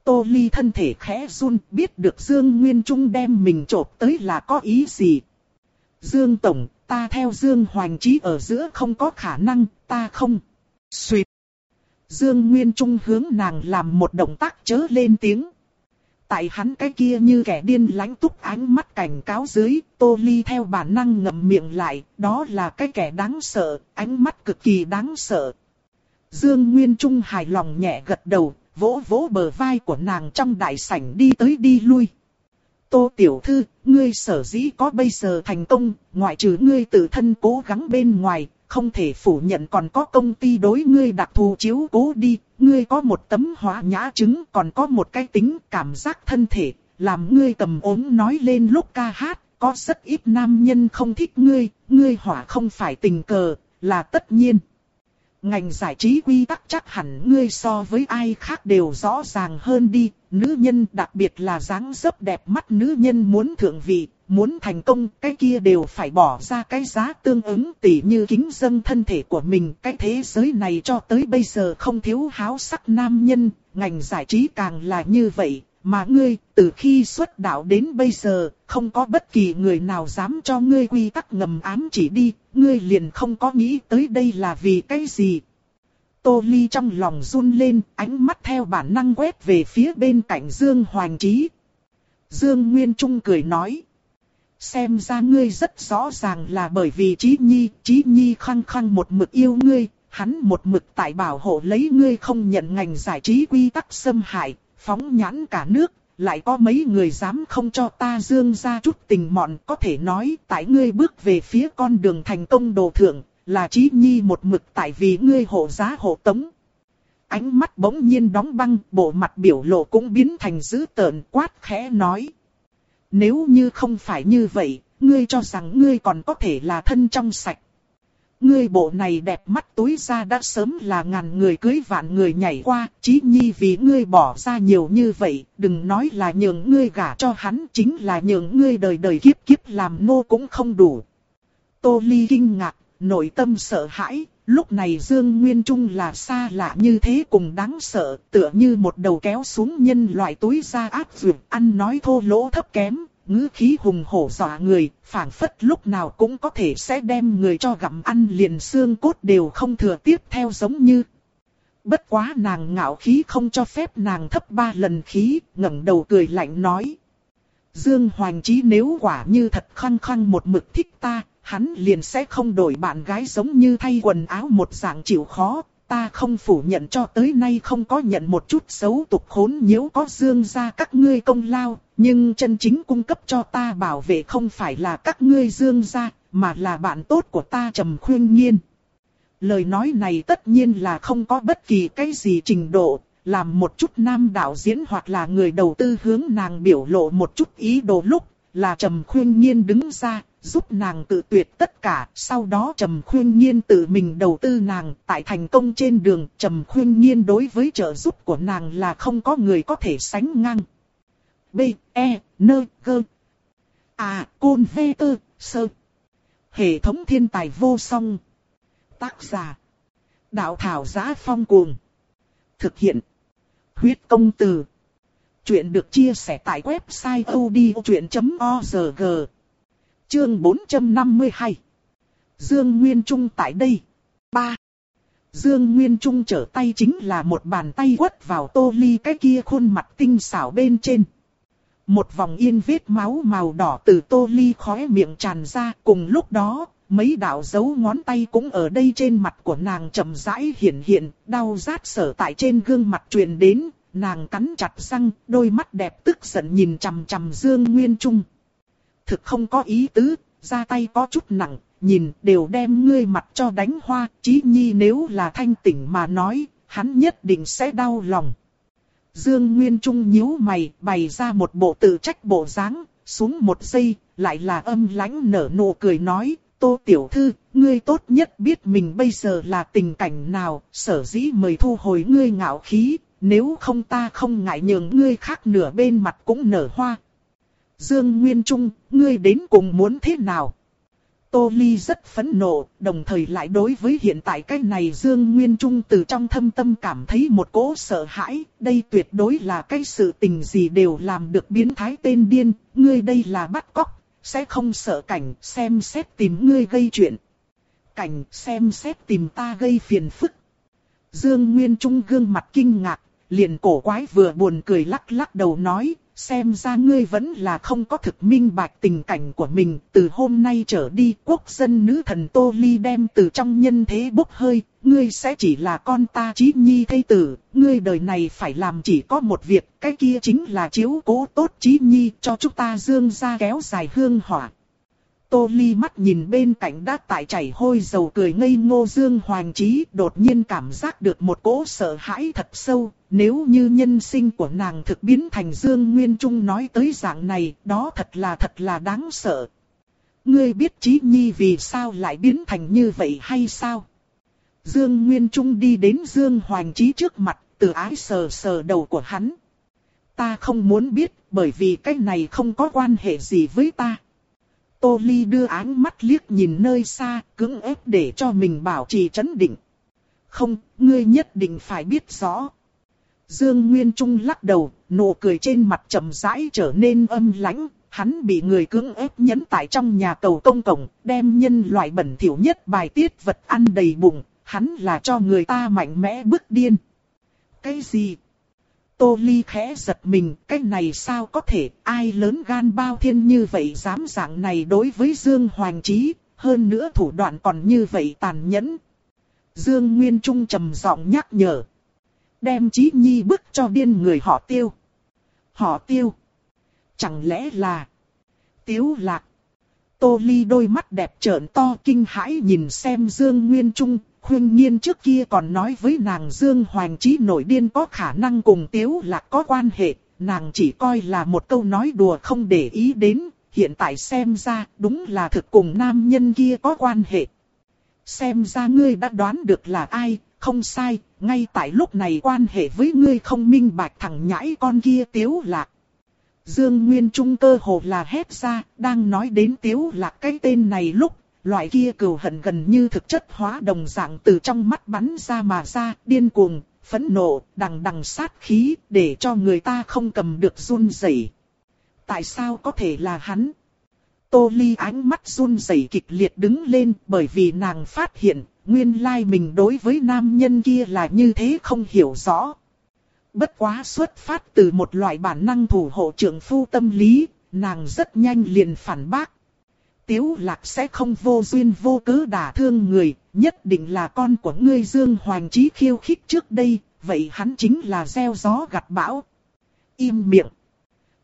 Tô Ly thân thể khẽ run biết được Dương Nguyên Trung đem mình trộp tới là có ý gì. Dương Tổng, ta theo Dương Hoành Trí ở giữa không có khả năng, ta không. Xuyệt. Dương Nguyên Trung hướng nàng làm một động tác chớ lên tiếng. Tại hắn cái kia như kẻ điên lánh túc ánh mắt cảnh cáo dưới, Tô Ly theo bản năng ngậm miệng lại, đó là cái kẻ đáng sợ, ánh mắt cực kỳ đáng sợ. Dương Nguyên Trung hài lòng nhẹ gật đầu, vỗ vỗ bờ vai của nàng trong đại sảnh đi tới đi lui. Tô Tiểu Thư, ngươi sở dĩ có bây giờ thành công, ngoại trừ ngươi tự thân cố gắng bên ngoài, không thể phủ nhận còn có công ty đối ngươi đặc thù chiếu cố đi, ngươi có một tấm hóa nhã chứng còn có một cái tính cảm giác thân thể, làm ngươi tầm ốm nói lên lúc ca hát, có rất ít nam nhân không thích ngươi, ngươi hỏa không phải tình cờ, là tất nhiên. Ngành giải trí quy tắc chắc hẳn ngươi so với ai khác đều rõ ràng hơn đi, nữ nhân đặc biệt là dáng dấp đẹp mắt nữ nhân muốn thượng vị, muốn thành công cái kia đều phải bỏ ra cái giá tương ứng tỉ như kính dân thân thể của mình. Cái thế giới này cho tới bây giờ không thiếu háo sắc nam nhân, ngành giải trí càng là như vậy. Mà ngươi, từ khi xuất đạo đến bây giờ, không có bất kỳ người nào dám cho ngươi quy tắc ngầm ám chỉ đi, ngươi liền không có nghĩ tới đây là vì cái gì. Tô Ly trong lòng run lên, ánh mắt theo bản năng quét về phía bên cạnh Dương Hoàng Trí. Dương Nguyên Trung cười nói. Xem ra ngươi rất rõ ràng là bởi vì Chí Nhi, Chí Nhi khăng khăng một mực yêu ngươi, hắn một mực tại bảo hộ lấy ngươi không nhận ngành giải trí quy tắc xâm hại, phóng nhãn cả nước, lại có mấy người dám không cho ta dương ra chút tình mọn có thể nói tại ngươi bước về phía con đường thành công đồ thượng, là Chí Nhi một mực tại vì ngươi hộ giá hộ tống. Ánh mắt bỗng nhiên đóng băng, bộ mặt biểu lộ cũng biến thành dữ tợn quát khẽ nói. Nếu như không phải như vậy, ngươi cho rằng ngươi còn có thể là thân trong sạch. Ngươi bộ này đẹp mắt túi ra đã sớm là ngàn người cưới vạn người nhảy qua, chí nhi vì ngươi bỏ ra nhiều như vậy, đừng nói là nhường ngươi gả cho hắn, chính là nhường ngươi đời đời kiếp kiếp làm nô cũng không đủ. Tô Ly kinh ngạc, nội tâm sợ hãi, lúc này Dương Nguyên Trung là xa lạ như thế cùng đáng sợ, tựa như một đầu kéo xuống nhân loại túi ra ác dược, ăn nói thô lỗ thấp kém, ngữ khí hùng hổ dọa người, phảng phất lúc nào cũng có thể sẽ đem người cho gặm ăn liền xương cốt đều không thừa tiếp theo giống như. Bất quá nàng ngạo khí không cho phép nàng thấp ba lần khí, ngẩng đầu cười lạnh nói. Dương Hoàng Chí nếu quả như thật khăng khăng một mực thích ta, hắn liền sẽ không đổi bạn gái giống như thay quần áo một dạng chịu khó. Ta không phủ nhận cho tới nay không có nhận một chút xấu tục khốn nhiễu có dương ra các ngươi công lao, nhưng chân chính cung cấp cho ta bảo vệ không phải là các ngươi dương ra, mà là bạn tốt của ta trầm khuyên nhiên. Lời nói này tất nhiên là không có bất kỳ cái gì trình độ, làm một chút nam đạo diễn hoặc là người đầu tư hướng nàng biểu lộ một chút ý đồ lúc, là trầm khuyên nhiên đứng ra, giúp nàng tự tuyệt tất cả, sau đó Trầm Khuyên Nhiên tự mình đầu tư nàng, tại thành công trên đường, Trầm Khuyên Nhiên đối với trợ giúp của nàng là không có người có thể sánh ngang. B, E, N, G. À, Côn V, T, Sơ. Hệ thống thiên tài vô song. Tác giả. Đạo thảo giá phong cuồng. Thực hiện. Huyết công từ. Chuyện được chia sẻ tại website odchuyện.org. Chương 452 Dương Nguyên Trung tại đây. 3. Dương Nguyên Trung trở tay chính là một bàn tay quất vào tô ly cái kia khuôn mặt tinh xảo bên trên. Một vòng yên vết máu màu đỏ từ tô ly khóe miệng tràn ra cùng lúc đó, mấy đạo dấu ngón tay cũng ở đây trên mặt của nàng chậm rãi hiện hiện, đau rát sở tại trên gương mặt truyền đến, nàng cắn chặt răng, đôi mắt đẹp tức giận nhìn chằm chằm Dương Nguyên Trung thực không có ý tứ, ra tay có chút nặng, nhìn đều đem ngươi mặt cho đánh hoa, chí nhi nếu là thanh tỉnh mà nói, hắn nhất định sẽ đau lòng. Dương Nguyên Trung nhíu mày, bày ra một bộ tự trách bộ dáng, xuống một giây, lại là âm lãnh nở nụ cười nói, Tô Tiểu Thư, ngươi tốt nhất biết mình bây giờ là tình cảnh nào, sở dĩ mời thu hồi ngươi ngạo khí, nếu không ta không ngại nhường ngươi khác nửa bên mặt cũng nở hoa, Dương Nguyên Trung, ngươi đến cùng muốn thế nào? Tô Ly rất phẫn nộ, đồng thời lại đối với hiện tại cái này Dương Nguyên Trung từ trong thâm tâm cảm thấy một cỗ sợ hãi, đây tuyệt đối là cái sự tình gì đều làm được biến thái tên điên, ngươi đây là bắt cóc, sẽ không sợ cảnh xem xét tìm ngươi gây chuyện. Cảnh xem xét tìm ta gây phiền phức. Dương Nguyên Trung gương mặt kinh ngạc, liền cổ quái vừa buồn cười lắc lắc đầu nói, xem ra ngươi vẫn là không có thực minh bạch tình cảnh của mình. Từ hôm nay trở đi quốc dân nữ thần Tô Ly đem từ trong nhân thế bốc hơi, ngươi sẽ chỉ là con ta chí nhi thây tử, ngươi đời này phải làm chỉ có một việc, cái kia chính là chiếu cố tốt chí nhi cho chúng ta dương ra kéo dài hương hỏa. Tô Ly mắt nhìn bên cạnh đã tại chảy hôi dầu cười ngây ngô Dương Hoàng Trí đột nhiên cảm giác được một cỗ sợ hãi thật sâu. Nếu như nhân sinh của nàng thực biến thành Dương Nguyên Trung nói tới dạng này, đó thật là thật là đáng sợ. Ngươi biết Trí Nhi vì sao lại biến thành như vậy hay sao? Dương Nguyên Trung đi đến Dương Hoàng Trí trước mặt, từ ái sờ sờ đầu của hắn. Ta không muốn biết, bởi vì cái này không có quan hệ gì với ta. Tô Ly đưa ánh mắt liếc nhìn nơi xa, cứng ép để cho mình bảo trì chấn định. Không, ngươi nhất định phải biết rõ. Dương Nguyên Trung lắc đầu, nụ cười trên mặt trầm rãi trở nên âm lãnh. Hắn bị người cưỡng ép nhấn tại trong nhà cầu công cộng, đem nhân loại bẩn thỉu nhất bài tiết vật ăn đầy bụng. Hắn là cho người ta mạnh mẽ bức điên. Cái gì? Tô Ly khẽ giật mình, cái này sao có thể, ai lớn gan bao thiên như vậy dám dạng này đối với Dương Hoàng Chí? hơn nữa thủ đoạn còn như vậy tàn nhẫn. Dương Nguyên Trung trầm giọng nhắc nhở. Đem Chí Nhi bức cho điên người họ tiêu. Họ tiêu. Chẳng lẽ là... Tiếu lạc. Tô Ly đôi mắt đẹp trợn to kinh hãi nhìn xem Dương Nguyên Trung, khuyên nhiên trước kia còn nói với nàng Dương Hoàng Chí nổi điên có khả năng cùng Tiếu Lạc có quan hệ, nàng chỉ coi là một câu nói đùa không để ý đến, hiện tại xem ra đúng là thực cùng nam nhân kia có quan hệ. Xem ra ngươi đã đoán được là ai, không sai, ngay tại lúc này quan hệ với ngươi không minh bạch thằng nhãi con kia Tiếu Lạc. Dương Nguyên Trung cơ hồ là hét ra, đang nói đến Tiếu Lạc cái tên này lúc Loại kia cừu hận gần như thực chất hóa đồng dạng từ trong mắt bắn ra mà ra, điên cuồng, phẫn nộ, đằng đằng sát khí, để cho người ta không cầm được run rẩy. Tại sao có thể là hắn? Tô Ly ánh mắt run rẩy kịch liệt đứng lên bởi vì nàng phát hiện, nguyên lai mình đối với nam nhân kia là như thế không hiểu rõ. Bất quá xuất phát từ một loại bản năng thủ hộ trưởng phu tâm lý, nàng rất nhanh liền phản bác, Tiếu lạc sẽ không vô duyên vô cớ đả thương người, nhất định là con của ngươi Dương Hoàng Chí khiêu khích trước đây, vậy hắn chính là gieo gió gặt bão. Im miệng.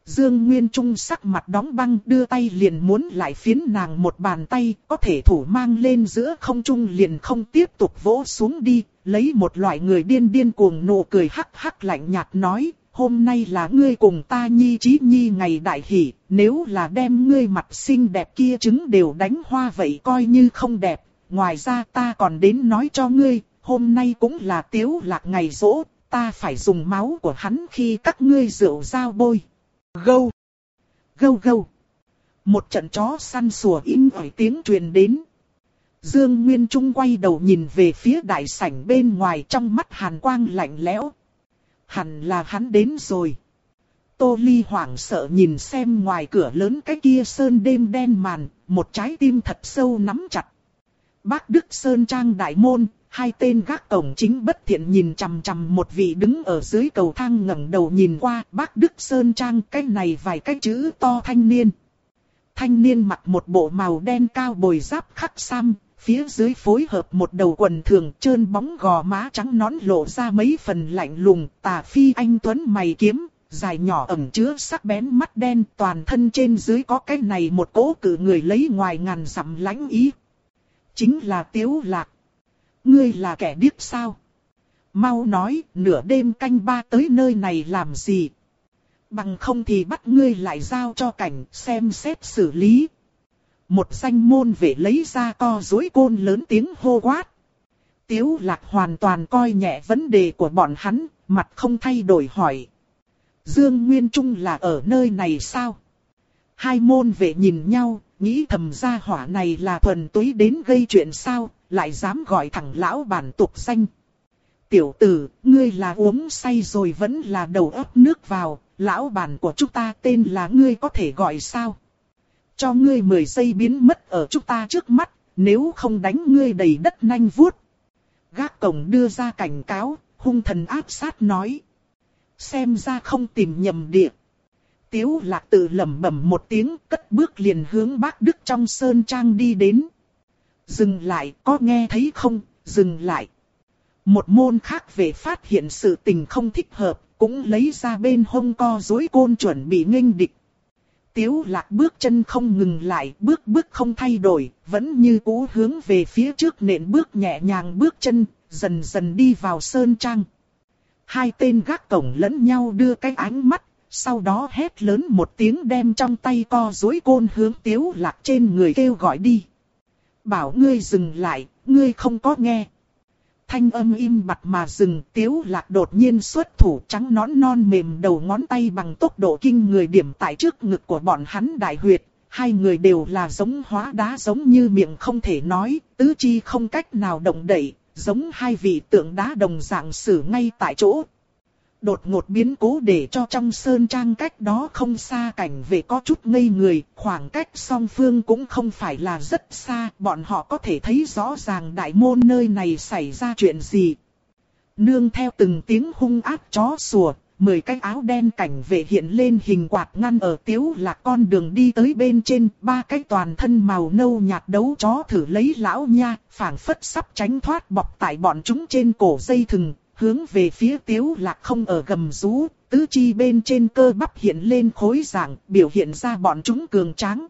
Dương Nguyên Trung sắc mặt đóng băng đưa tay liền muốn lại phiến nàng một bàn tay, có thể thủ mang lên giữa không trung liền không tiếp tục vỗ xuống đi, lấy một loại người điên điên cuồng nụ cười hắc hắc lạnh nhạt nói, hôm nay là ngươi cùng ta nhi trí nhi ngày đại hỷ, nếu là đem ngươi mặt xinh đẹp kia trứng đều đánh hoa vậy coi như không đẹp, ngoài ra ta còn đến nói cho ngươi, hôm nay cũng là tiếu lạc ngày rỗ, ta phải dùng máu của hắn khi các ngươi rượu dao bôi. Gâu! Gâu gâu! Một trận chó săn sủa im ỏi tiếng truyền đến. Dương Nguyên Trung quay đầu nhìn về phía đại sảnh bên ngoài trong mắt hàn quang lạnh lẽo, Hẳn là hắn đến rồi. Tô Ly hoảng sợ nhìn xem ngoài cửa lớn cái kia sơn đêm đen màn, một trái tim thật sâu nắm chặt. Bác Đức Sơn Trang Đại Môn, hai tên gác cổng chính bất thiện nhìn chằm chằm một vị đứng ở dưới cầu thang ngẩng đầu nhìn qua bác Đức Sơn Trang cái này vài cái chữ to thanh niên. Thanh niên mặc một bộ màu đen cao bồi giáp khắc sam, Phía dưới phối hợp một đầu quần thường trơn bóng gò má trắng nón lộ ra mấy phần lạnh lùng, tà phi anh tuấn mày kiếm, dài nhỏ ẩm chứa sắc bén mắt đen toàn thân trên dưới có cái này một cố cử người lấy ngoài ngàn dặm lãnh ý. Chính là tiếu lạc. Ngươi là kẻ điếc sao? Mau nói, nửa đêm canh ba tới nơi này làm gì? Bằng không thì bắt ngươi lại giao cho cảnh xem xét xử lý. Một danh môn vệ lấy ra co dối côn lớn tiếng hô quát. Tiếu lạc hoàn toàn coi nhẹ vấn đề của bọn hắn, mặt không thay đổi hỏi. Dương Nguyên Trung là ở nơi này sao? Hai môn vệ nhìn nhau, nghĩ thầm ra hỏa này là thuần túy đến gây chuyện sao, lại dám gọi thẳng lão bản tục danh. Tiểu tử, ngươi là uống say rồi vẫn là đầu ấp nước vào, lão bản của chúng ta tên là ngươi có thể gọi sao? Cho ngươi 10 giây biến mất ở chúng ta trước mắt, nếu không đánh ngươi đầy đất nhanh vuốt. Gác cổng đưa ra cảnh cáo, hung thần áp sát nói. Xem ra không tìm nhầm địa. Tiếu lạc tự lẩm bẩm một tiếng, cất bước liền hướng bác Đức trong sơn trang đi đến. Dừng lại, có nghe thấy không, dừng lại. Một môn khác về phát hiện sự tình không thích hợp, cũng lấy ra bên hông co dối côn chuẩn bị nghênh địch. Tiếu lạc bước chân không ngừng lại, bước bước không thay đổi, vẫn như cũ hướng về phía trước nện bước nhẹ nhàng bước chân, dần dần đi vào sơn trang. Hai tên gác cổng lẫn nhau đưa cái ánh mắt, sau đó hét lớn một tiếng đem trong tay co dối côn hướng tiếu lạc trên người kêu gọi đi. Bảo ngươi dừng lại, ngươi không có nghe. Thanh âm im bặt mà dừng tiếu lạc đột nhiên xuất thủ trắng nón non mềm đầu ngón tay bằng tốc độ kinh người điểm tại trước ngực của bọn hắn đại huyệt. Hai người đều là giống hóa đá giống như miệng không thể nói, tứ chi không cách nào động đậy, giống hai vị tượng đá đồng dạng xử ngay tại chỗ. Đột ngột biến cố để cho trong sơn trang cách đó không xa cảnh về có chút ngây người, khoảng cách song phương cũng không phải là rất xa, bọn họ có thể thấy rõ ràng đại môn nơi này xảy ra chuyện gì. Nương theo từng tiếng hung ác chó sủa, mười cái áo đen cảnh vệ hiện lên hình quạt ngăn ở tiếu là con đường đi tới bên trên, ba cái toàn thân màu nâu nhạt đấu chó thử lấy lão nha, phảng phất sắp tránh thoát bọc tại bọn chúng trên cổ dây thừng, hướng về phía tiếu lạc không ở gầm rú, tứ chi bên trên cơ bắp hiện lên khối dạng, biểu hiện ra bọn chúng cường tráng.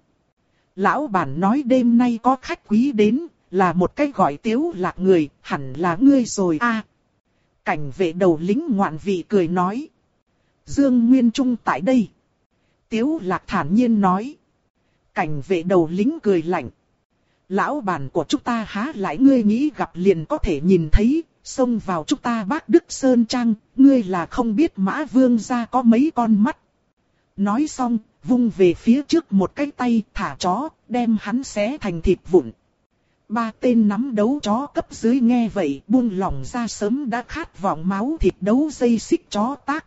Lão bản nói đêm nay có khách quý đến, là một cái gọi tiếu lạc người, hẳn là ngươi rồi a. Cảnh vệ đầu lính ngoạn vị cười nói. Dương Nguyên Trung tại đây. Tiếu lạc thản nhiên nói. Cảnh vệ đầu lính cười lạnh. Lão bản của chúng ta há lại ngươi nghĩ gặp liền có thể nhìn thấy, xông vào chúng ta bác Đức Sơn Trang, ngươi là không biết mã vương ra có mấy con mắt. Nói xong, vung về phía trước một cái tay thả chó, đem hắn xé thành thịt vụn. Ba tên nắm đấu chó cấp dưới nghe vậy buông lỏng ra sớm đã khát vọng máu thịt đấu dây xích chó tác.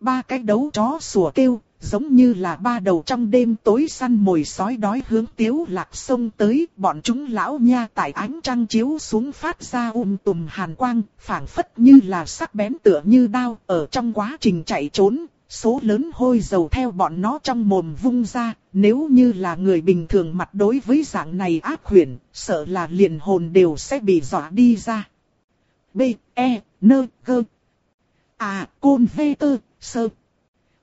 Ba cái đấu chó sủa kêu, giống như là ba đầu trong đêm tối săn mồi sói đói hướng tiếu lạc sông tới, bọn chúng lão nha tại ánh trăng chiếu xuống phát ra um tùm hàn quang, phảng phất như là sắc bén tựa như đao, ở trong quá trình chạy trốn, số lớn hôi dầu theo bọn nó trong mồm vung ra, nếu như là người bình thường mặt đối với dạng này ác huyền, sợ là liền hồn đều sẽ bị dọa đi ra. B, E, N, G. À, Côn V, Tơ, Sơ.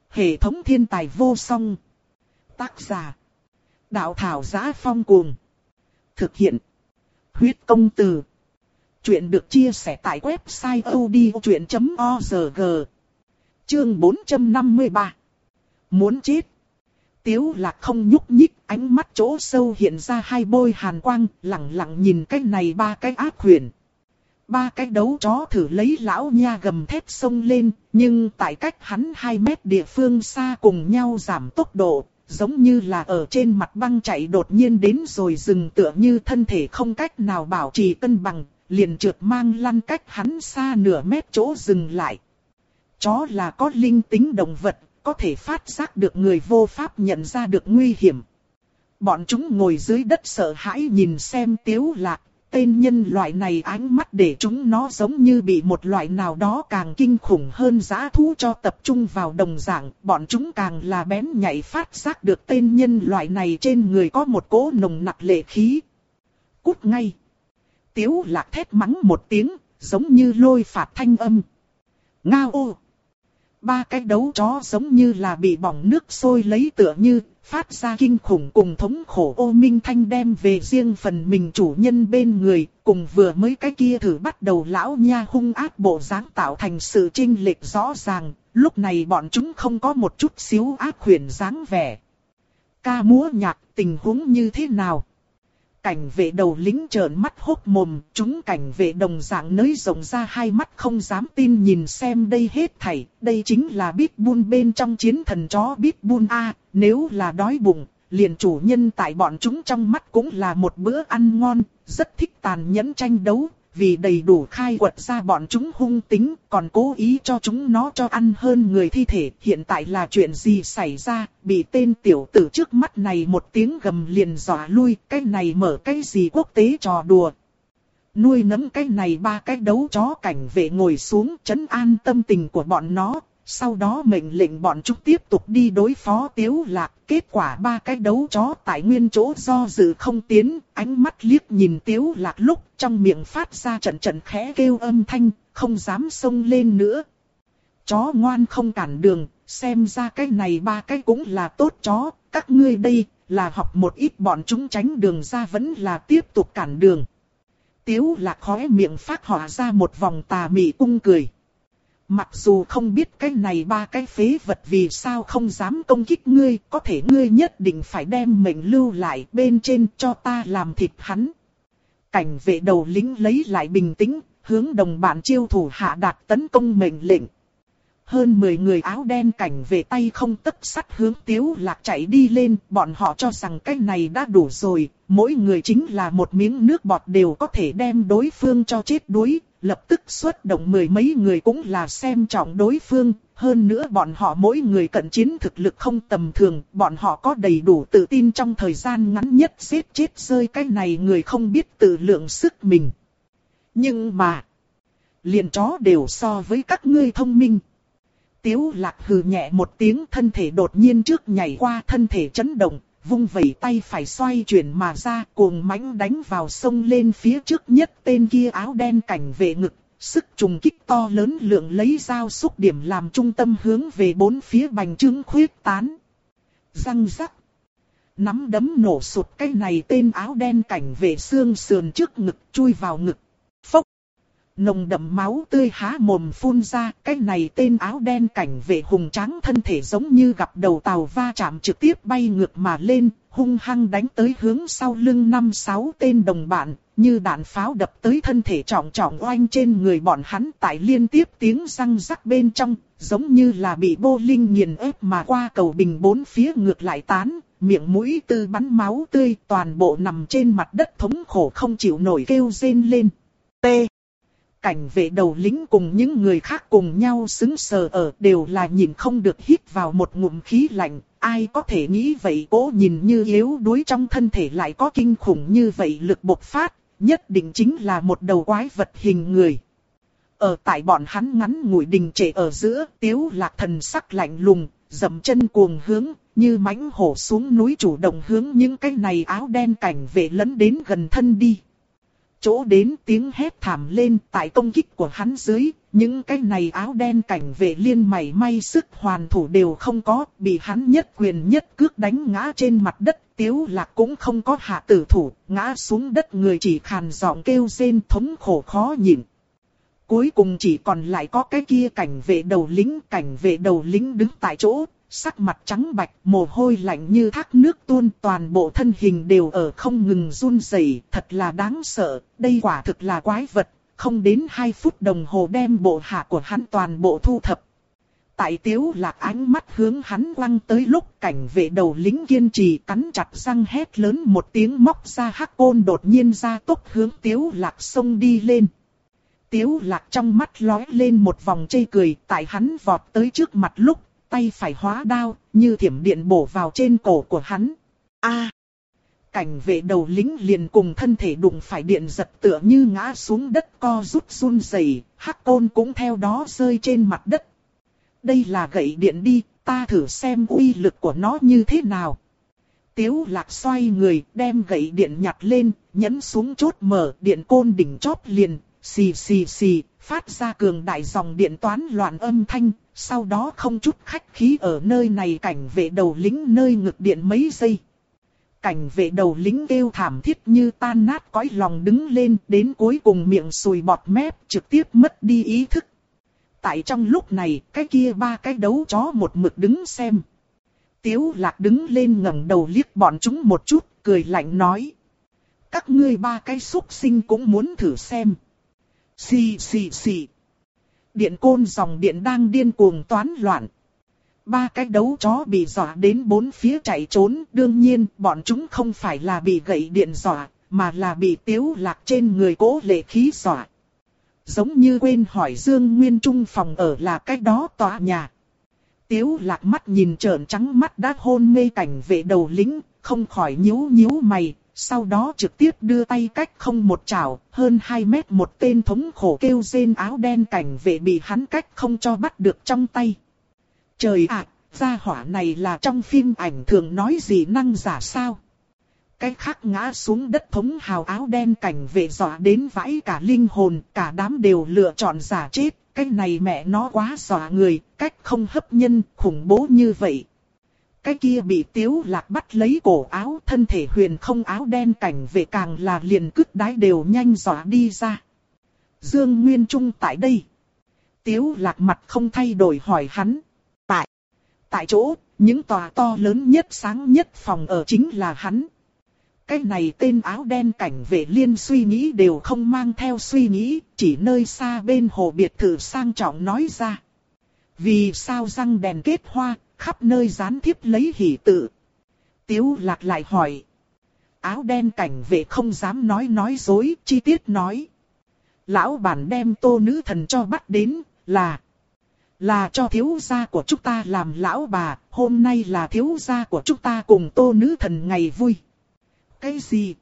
Hệ thống thiên tài vô song. Tác giả. Đạo thảo giá phong cuồng. Thực hiện. Huyết công từ. Chuyện được chia sẻ tại website odchuyện.org. Chương 453. Muốn chết. Tiếu lạc không nhúc nhích, ánh mắt chỗ sâu hiện ra hai bôi hàn quang, lặng lặng nhìn cái này ba cái ác huyền. Ba cái đấu chó thử lấy lão nha gầm thép sông lên, nhưng tại cách hắn 2 mét địa phương xa cùng nhau giảm tốc độ, giống như là ở trên mặt băng chạy đột nhiên đến rồi dừng tựa như thân thể không cách nào bảo trì cân bằng, liền trượt mang lăn cách hắn xa nửa mét chỗ dừng lại. Chó là có linh tính động vật, có thể phát giác được người vô pháp nhận ra được nguy hiểm. Bọn chúng ngồi dưới đất sợ hãi nhìn xem tiếu lạc, tên nhân loại này ánh mắt để chúng nó giống như bị một loại nào đó càng kinh khủng hơn giã thú cho tập trung vào đồng dạng, bọn chúng càng là bén nhạy phát giác được tên nhân loại này trên người có một cỗ nồng nặc lệ khí. Cút ngay! Tiếu lạc thét mắng một tiếng, giống như lôi phạt thanh âm. Ngao ô! Ba cái đấu chó giống như là bị bỏng nước sôi lấy tựa như, phát ra kinh khủng cùng thống khổ ô minh thanh đem về riêng phần mình chủ nhân bên người, cùng vừa mới cái kia thử bắt đầu lão nha hung ác bộ dáng tạo thành sự trinh lệch rõ ràng, lúc này bọn chúng không có một chút xíu ác khuyển dáng vẻ. Ca múa nhạc tình huống như thế nào? Cảnh vệ đầu lính trợn mắt hốt mồm, chúng cảnh vệ đồng dạng nới rộng ra hai mắt không dám tin nhìn xem đây hết thảy, đây chính là bít buôn bên trong chiến thần chó bít buôn A, nếu là đói bụng, liền chủ nhân tại bọn chúng trong mắt cũng là một bữa ăn ngon, rất thích tàn nhẫn tranh đấu, vì đầy đủ khai quật ra bọn chúng hung tính, còn cố ý cho chúng nó cho ăn hơn người thi thể. Hiện tại là chuyện gì xảy ra, bị tên tiểu tử trước mắt này một tiếng gầm liền dọa lui, cái này mở cái gì quốc tế trò đùa. Nuôi nấng cái này ba cái đấu chó cảnh vệ ngồi xuống chấn an tâm tình của bọn nó, sau đó mệnh lệnh bọn chúng tiếp tục đi đối phó tiếu lạc. Kết quả ba cái đấu chó tại nguyên chỗ do dự không tiến, ánh mắt liếc nhìn tiếu lạc lúc trong miệng phát ra trận trận khẽ kêu âm thanh, không dám xông lên nữa. Chó ngoan không cản đường, xem ra cái này ba cái cũng là tốt chó, các ngươi đây là học một ít bọn chúng tránh đường ra vẫn là tiếp tục cản đường. Tiếu lạc khóe miệng phát họa ra một vòng tà mị cung cười. Mặc dù không biết cái này ba cái phế vật vì sao không dám công kích ngươi, có thể ngươi nhất định phải đem mình lưu lại bên trên cho ta làm thịt hắn. Cảnh vệ đầu lính lấy lại bình tĩnh, hướng đồng bạn chiêu thủ hạ đạt tấn công mệnh lệnh. Hơn 10 người áo đen cảnh vệ tay không tất sắt hướng tiếu lạc chạy đi lên, bọn họ cho rằng cái này đã đủ rồi, mỗi người chính là một miếng nước bọt đều có thể đem đối phương cho chết đuối, lập tức xuất động mười mấy người cũng là xem trọng đối phương, hơn nữa bọn họ mỗi người cận chiến thực lực không tầm thường, bọn họ có đầy đủ tự tin trong thời gian ngắn nhất giết chết rơi cái này người không biết tự lượng sức mình. Nhưng mà, liền chó đều so với các ngươi thông minh. Tiếu lạc hừ nhẹ một tiếng thân thể đột nhiên trước nhảy qua thân thể chấn động, vung vẩy tay phải xoay chuyển mà ra, cuồng mãnh đánh vào sông lên phía trước nhất tên kia áo đen cảnh vệ ngực. Sức trùng kích to lớn lượng lấy dao xúc điểm làm trung tâm hướng về bốn phía bành trướng khuyết tán. Răng rắc. Nắm đấm nổ sụt cái này tên áo đen cảnh vệ xương sườn trước ngực chui vào ngực. Nồng đậm máu tươi há mồm phun ra, cái này tên áo đen cảnh vệ hùng tráng thân thể giống như gặp đầu tàu va chạm trực tiếp bay ngược mà lên, hung hăng đánh tới hướng sau lưng năm sáu tên đồng bạn, như đạn pháo đập tới thân thể trọng trọng oanh trên người bọn hắn tại liên tiếp tiếng răng rắc bên trong, giống như là bị bô linh nghiền ép mà qua cầu bình bốn phía ngược lại tán, miệng mũi tư bắn máu tươi toàn bộ nằm trên mặt đất thống khổ không chịu nổi kêu rên lên. T cảnh vệ đầu lính cùng những người khác cùng nhau xứng sờ ở đều là nhìn không được hít vào một ngụm khí lạnh. Ai có thể nghĩ vậy cố nhìn như yếu đuối trong thân thể lại có kinh khủng như vậy lực bộc phát, nhất định chính là một đầu quái vật hình người. Ở tại bọn hắn ngắn ngủi đình trệ ở giữa, tiếu lạc thần sắc lạnh lùng, dậm chân cuồng hướng, như mãnh hổ xuống núi chủ động hướng những cái này áo đen cảnh vệ lấn đến gần thân đi chỗ đến tiếng hét thảm lên tại công kích của hắn dưới, những cái này áo đen cảnh vệ liên mày may sức hoàn thủ đều không có, bị hắn nhất quyền nhất cước đánh ngã trên mặt đất, tiếu lạc cũng không có hạ tử thủ, ngã xuống đất người chỉ khàn giọng kêu rên thống khổ khó nhịn. Cuối cùng chỉ còn lại có cái kia cảnh vệ đầu lính, cảnh vệ đầu lính đứng tại chỗ, sắc mặt trắng bạch, mồ hôi lạnh như thác nước tuôn, toàn bộ thân hình đều ở không ngừng run rẩy, thật là đáng sợ, đây quả thực là quái vật, không đến 2 phút đồng hồ đem bộ hạ của hắn toàn bộ thu thập. Tại tiếu lạc ánh mắt hướng hắn quăng tới lúc cảnh vệ đầu lính kiên trì cắn chặt răng hét lớn một tiếng móc ra hắc côn đột nhiên ra tốc hướng tiếu lạc xông đi lên. Tiếu lạc trong mắt lóe lên một vòng chây cười tại hắn vọt tới trước mặt lúc tay phải hóa đao, như thiểm điện bổ vào trên cổ của hắn. A! cảnh vệ đầu lính liền cùng thân thể đụng phải điện giật tựa như ngã xuống đất co rút run rẩy, hắc côn cũng theo đó rơi trên mặt đất. Đây là gậy điện đi, ta thử xem uy lực của nó như thế nào. Tiếu lạc xoay người, đem gậy điện nhặt lên, nhấn xuống chốt mở, điện côn đỉnh chót liền, xì xì xì, phát ra cường đại dòng điện toán loạn âm thanh, sau đó không chút khách khí ở nơi này cảnh vệ đầu lính nơi ngực điện mấy giây. Cảnh vệ đầu lính kêu thảm thiết như tan nát cõi lòng đứng lên đến cuối cùng miệng sùi bọt mép trực tiếp mất đi ý thức. Tại trong lúc này, cái kia ba cái đấu chó một mực đứng xem. Tiếu lạc đứng lên ngẩng đầu liếc bọn chúng một chút, cười lạnh nói. Các ngươi ba cái xúc sinh cũng muốn thử xem. Xì xì xì. Điện côn dòng điện đang điên cuồng toán loạn. Ba cái đấu chó bị dọa đến bốn phía chạy trốn, đương nhiên bọn chúng không phải là bị gậy điện dọa, mà là bị tiếu lạc trên người cố lệ khí dọa. Giống như quên hỏi Dương Nguyên Trung phòng ở là cách đó tòa nhà. Tiếu lạc mắt nhìn trợn trắng mắt đã hôn mê cảnh vệ đầu lính, không khỏi nhíu nhíu mày, sau đó trực tiếp đưa tay cách không một chảo, hơn 2 mét một tên thống khổ kêu rên áo đen cảnh vệ bị hắn cách không cho bắt được trong tay. Trời ạ, gia hỏa này là trong phim ảnh thường nói gì năng giả sao? Cái khác ngã xuống đất thống hào áo đen cảnh vệ dọa đến vãi cả linh hồn, cả đám đều lựa chọn giả chết. Cái này mẹ nó quá dọa người, cách không hấp nhân, khủng bố như vậy. Cái kia bị tiếu lạc bắt lấy cổ áo, thân thể huyền không áo đen cảnh vệ càng là liền cứt đái đều nhanh dọa đi ra. Dương Nguyên Trung tại đây. Tiếu lạc mặt không thay đổi hỏi hắn. Tại. Tại chỗ, những tòa to lớn nhất sáng nhất phòng ở chính là hắn. Cái này tên áo đen cảnh vệ liên suy nghĩ đều không mang theo suy nghĩ, chỉ nơi xa bên hồ biệt thự sang trọng nói ra. Vì sao răng đèn kết hoa, khắp nơi dán thiếp lấy hỷ tự. Tiếu lạc lại hỏi. Áo đen cảnh vệ không dám nói nói dối, chi tiết nói. Lão bản đem tô nữ thần cho bắt đến, là... Là cho thiếu gia của chúng ta làm lão bà, hôm nay là thiếu gia của chúng ta cùng tô nữ thần ngày vui. Cái gì?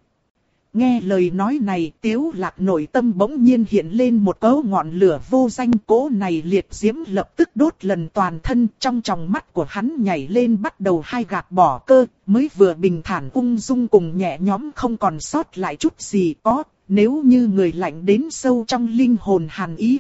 Nghe lời nói này tiếu lạc nội tâm bỗng nhiên hiện lên một cấu ngọn lửa vô danh cố này liệt diễm lập tức đốt lần toàn thân trong tròng mắt của hắn nhảy lên bắt đầu hai gạt bỏ cơ mới vừa bình thản ung dung cùng nhẹ nhóm không còn sót lại chút gì có nếu như người lạnh đến sâu trong linh hồn hàn ý.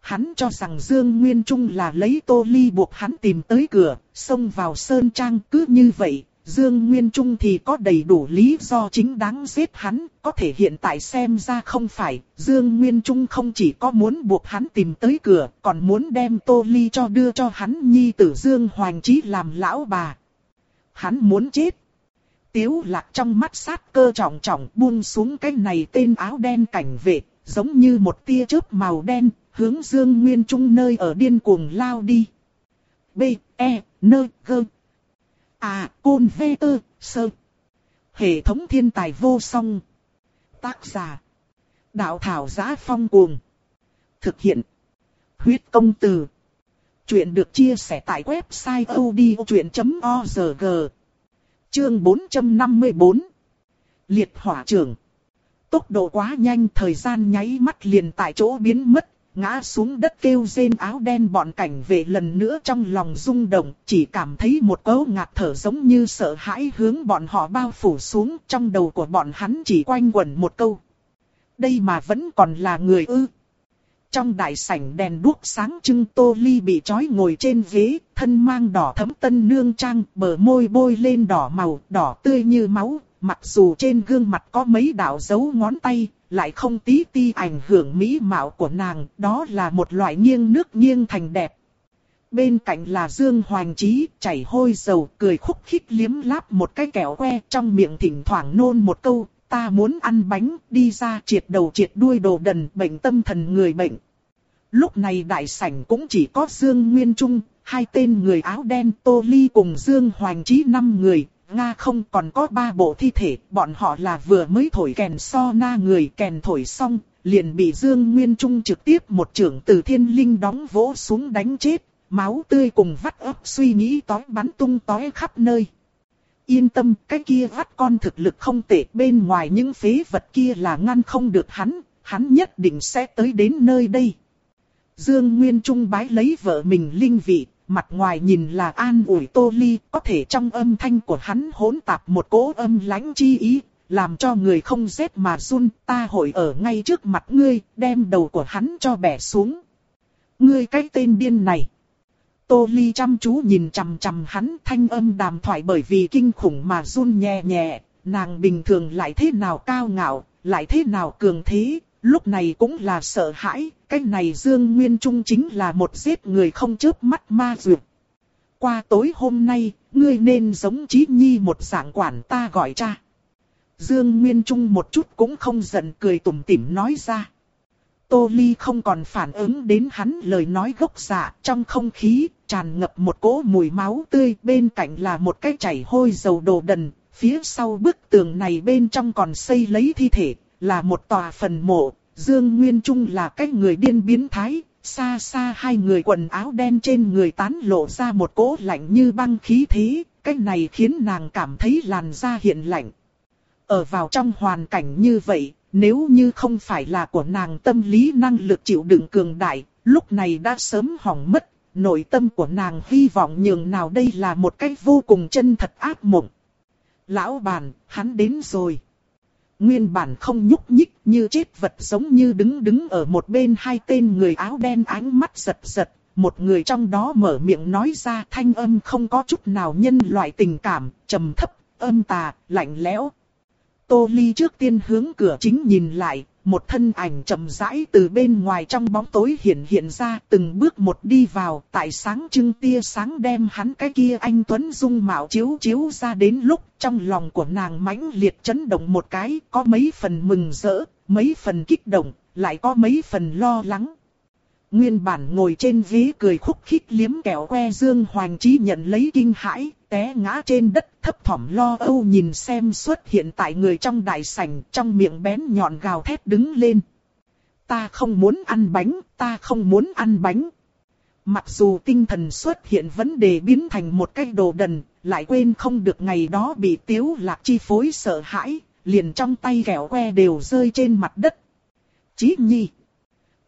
Hắn cho rằng Dương Nguyên Trung là lấy tô ly buộc hắn tìm tới cửa, xông vào sơn trang cứ như vậy, Dương Nguyên Trung thì có đầy đủ lý do chính đáng giết hắn, có thể hiện tại xem ra không phải, Dương Nguyên Trung không chỉ có muốn buộc hắn tìm tới cửa, còn muốn đem Tô Ly cho đưa cho hắn nhi tử Dương Hoàng Chí làm lão bà. Hắn muốn chết. Tiếu lạc trong mắt sát cơ trọng trọng buông xuống cái này tên áo đen cảnh vệ, giống như một tia chớp màu đen, hướng Dương Nguyên Trung nơi ở điên cuồng lao đi. B, E, N, G, À, côn vê tơ, sơ. Hệ thống thiên tài vô song. Tác giả. Đạo thảo giá phong cuồng. Thực hiện. Huyết công từ. Chuyện được chia sẻ tại website odchuyện.org. Chương 454. Liệt hỏa trưởng. Tốc độ quá nhanh thời gian nháy mắt liền tại chỗ biến mất, ngã xuống đất kêu rên áo đen bọn cảnh vệ lần nữa trong lòng rung động, chỉ cảm thấy một cấu ngạt thở giống như sợ hãi hướng bọn họ bao phủ xuống, trong đầu của bọn hắn chỉ quanh quẩn một câu. Đây mà vẫn còn là người ư. Trong đại sảnh đèn đuốc sáng trưng tô ly bị trói ngồi trên ghế, thân mang đỏ thấm tân nương trang, bờ môi bôi lên đỏ màu, đỏ tươi như máu, mặc dù trên gương mặt có mấy đạo dấu ngón tay, lại không tí ti ảnh hưởng mỹ mạo của nàng, đó là một loại nghiêng nước nghiêng thành đẹp. Bên cạnh là Dương Hoàng Chí, chảy hôi dầu, cười khúc khích liếm láp một cái kẹo que, trong miệng thỉnh thoảng nôn một câu, ta muốn ăn bánh, đi ra triệt đầu triệt đuôi đồ đần, bệnh tâm thần người bệnh. Lúc này đại sảnh cũng chỉ có Dương Nguyên Trung, hai tên người áo đen Tô Ly cùng Dương Hoàng Chí năm người, Nga không còn có ba bộ thi thể, bọn họ là vừa mới thổi kèn so na người kèn thổi xong, liền bị Dương Nguyên Trung trực tiếp một trưởng từ thiên linh đóng vỗ xuống đánh chết, máu tươi cùng vắt ấp suy nghĩ tói bắn tung tói khắp nơi. Yên tâm, cái kia vắt con thực lực không tệ bên ngoài những phế vật kia là ngăn không được hắn, hắn nhất định sẽ tới đến nơi đây. Dương Nguyên Trung bái lấy vợ mình linh vị, mặt ngoài nhìn là an ủi tô ly, có thể trong âm thanh của hắn hỗn tạp một cỗ âm lãnh chi ý, làm cho người không rét mà run, ta hội ở ngay trước mặt ngươi, đem đầu của hắn cho bẻ xuống. Ngươi cái tên điên này. Tô Ly chăm chú nhìn chằm chằm hắn thanh âm đàm thoại bởi vì kinh khủng mà run nhẹ nhẹ, nàng bình thường lại thế nào cao ngạo, lại thế nào cường thế, lúc này cũng là sợ hãi, cái này Dương Nguyên Trung chính là một giết người không chớp mắt ma dược. Qua tối hôm nay, ngươi nên giống Chí Nhi một dạng quản ta gọi cha. Dương Nguyên Trung một chút cũng không giận cười tủm tỉm nói ra. Tô Ly không còn phản ứng đến hắn lời nói gốc dạ, trong không khí, tràn ngập một cỗ mùi máu tươi, bên cạnh là một cái chảy hôi dầu đồ đần, phía sau bức tường này bên trong còn xây lấy thi thể, là một tòa phần mộ, Dương Nguyên Trung là cái người điên biến thái, xa xa hai người quần áo đen trên người tán lộ ra một cỗ lạnh như băng khí thế, cái này khiến nàng cảm thấy làn da hiện lạnh. Ở vào trong hoàn cảnh như vậy, nếu như không phải là của nàng tâm lý năng lực chịu đựng cường đại, lúc này đã sớm hỏng mất, nội tâm của nàng hy vọng nhường nào đây là một cách vô cùng chân thật ác mộng. Lão bàn, hắn đến rồi. Nguyên bản không nhúc nhích như chết vật giống như đứng đứng ở một bên hai tên người áo đen ánh mắt giật giật. Một người trong đó mở miệng nói ra thanh âm không có chút nào nhân loại tình cảm, trầm thấp, âm tà, lạnh lẽo. Tô Ly trước tiên hướng cửa chính nhìn lại, một thân ảnh chậm rãi từ bên ngoài trong bóng tối hiện hiện ra, từng bước một đi vào, tại sáng trưng tia sáng đem hắn cái kia anh Tuấn Dung mạo chiếu chiếu ra đến lúc trong lòng của nàng mãnh liệt chấn động một cái, có mấy phần mừng rỡ, mấy phần kích động, lại có mấy phần lo lắng. Nguyên bản ngồi trên ví cười khúc khích liếm kẹo que Dương Hoàng Chí nhận lấy kinh hãi, té ngã trên đất thấp thỏm lo âu nhìn xem xuất hiện tại người trong đại sảnh trong miệng bén nhọn gào thét đứng lên. Ta không muốn ăn bánh, ta không muốn ăn bánh. Mặc dù tinh thần xuất hiện vấn đề biến thành một cái đồ đần, lại quên không được ngày đó bị tiếu lạc chi phối sợ hãi, liền trong tay kẹo que đều rơi trên mặt đất. Chí nhi.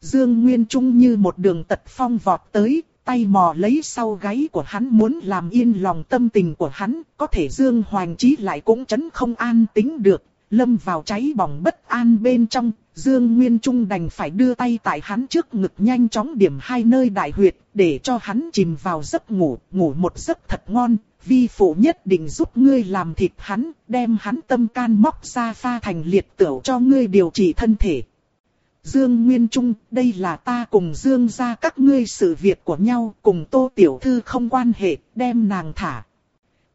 Dương Nguyên Trung như một đường tật phong vọt tới, tay mò lấy sau gáy của hắn muốn làm yên lòng tâm tình của hắn, có thể Dương Hoàng Chí lại cũng chấn không an tính được, lâm vào cháy bỏng bất an bên trong, Dương Nguyên Trung đành phải đưa tay tại hắn trước ngực nhanh chóng điểm hai nơi đại huyệt, để cho hắn chìm vào giấc ngủ, ngủ một giấc thật ngon, vi phụ nhất định giúp ngươi làm thịt hắn, đem hắn tâm can móc ra pha thành liệt tửu cho ngươi điều trị thân thể. Dương Nguyên Trung, đây là ta cùng Dương ra các ngươi sự việc của nhau, cùng Tô Tiểu Thư không quan hệ, đem nàng thả.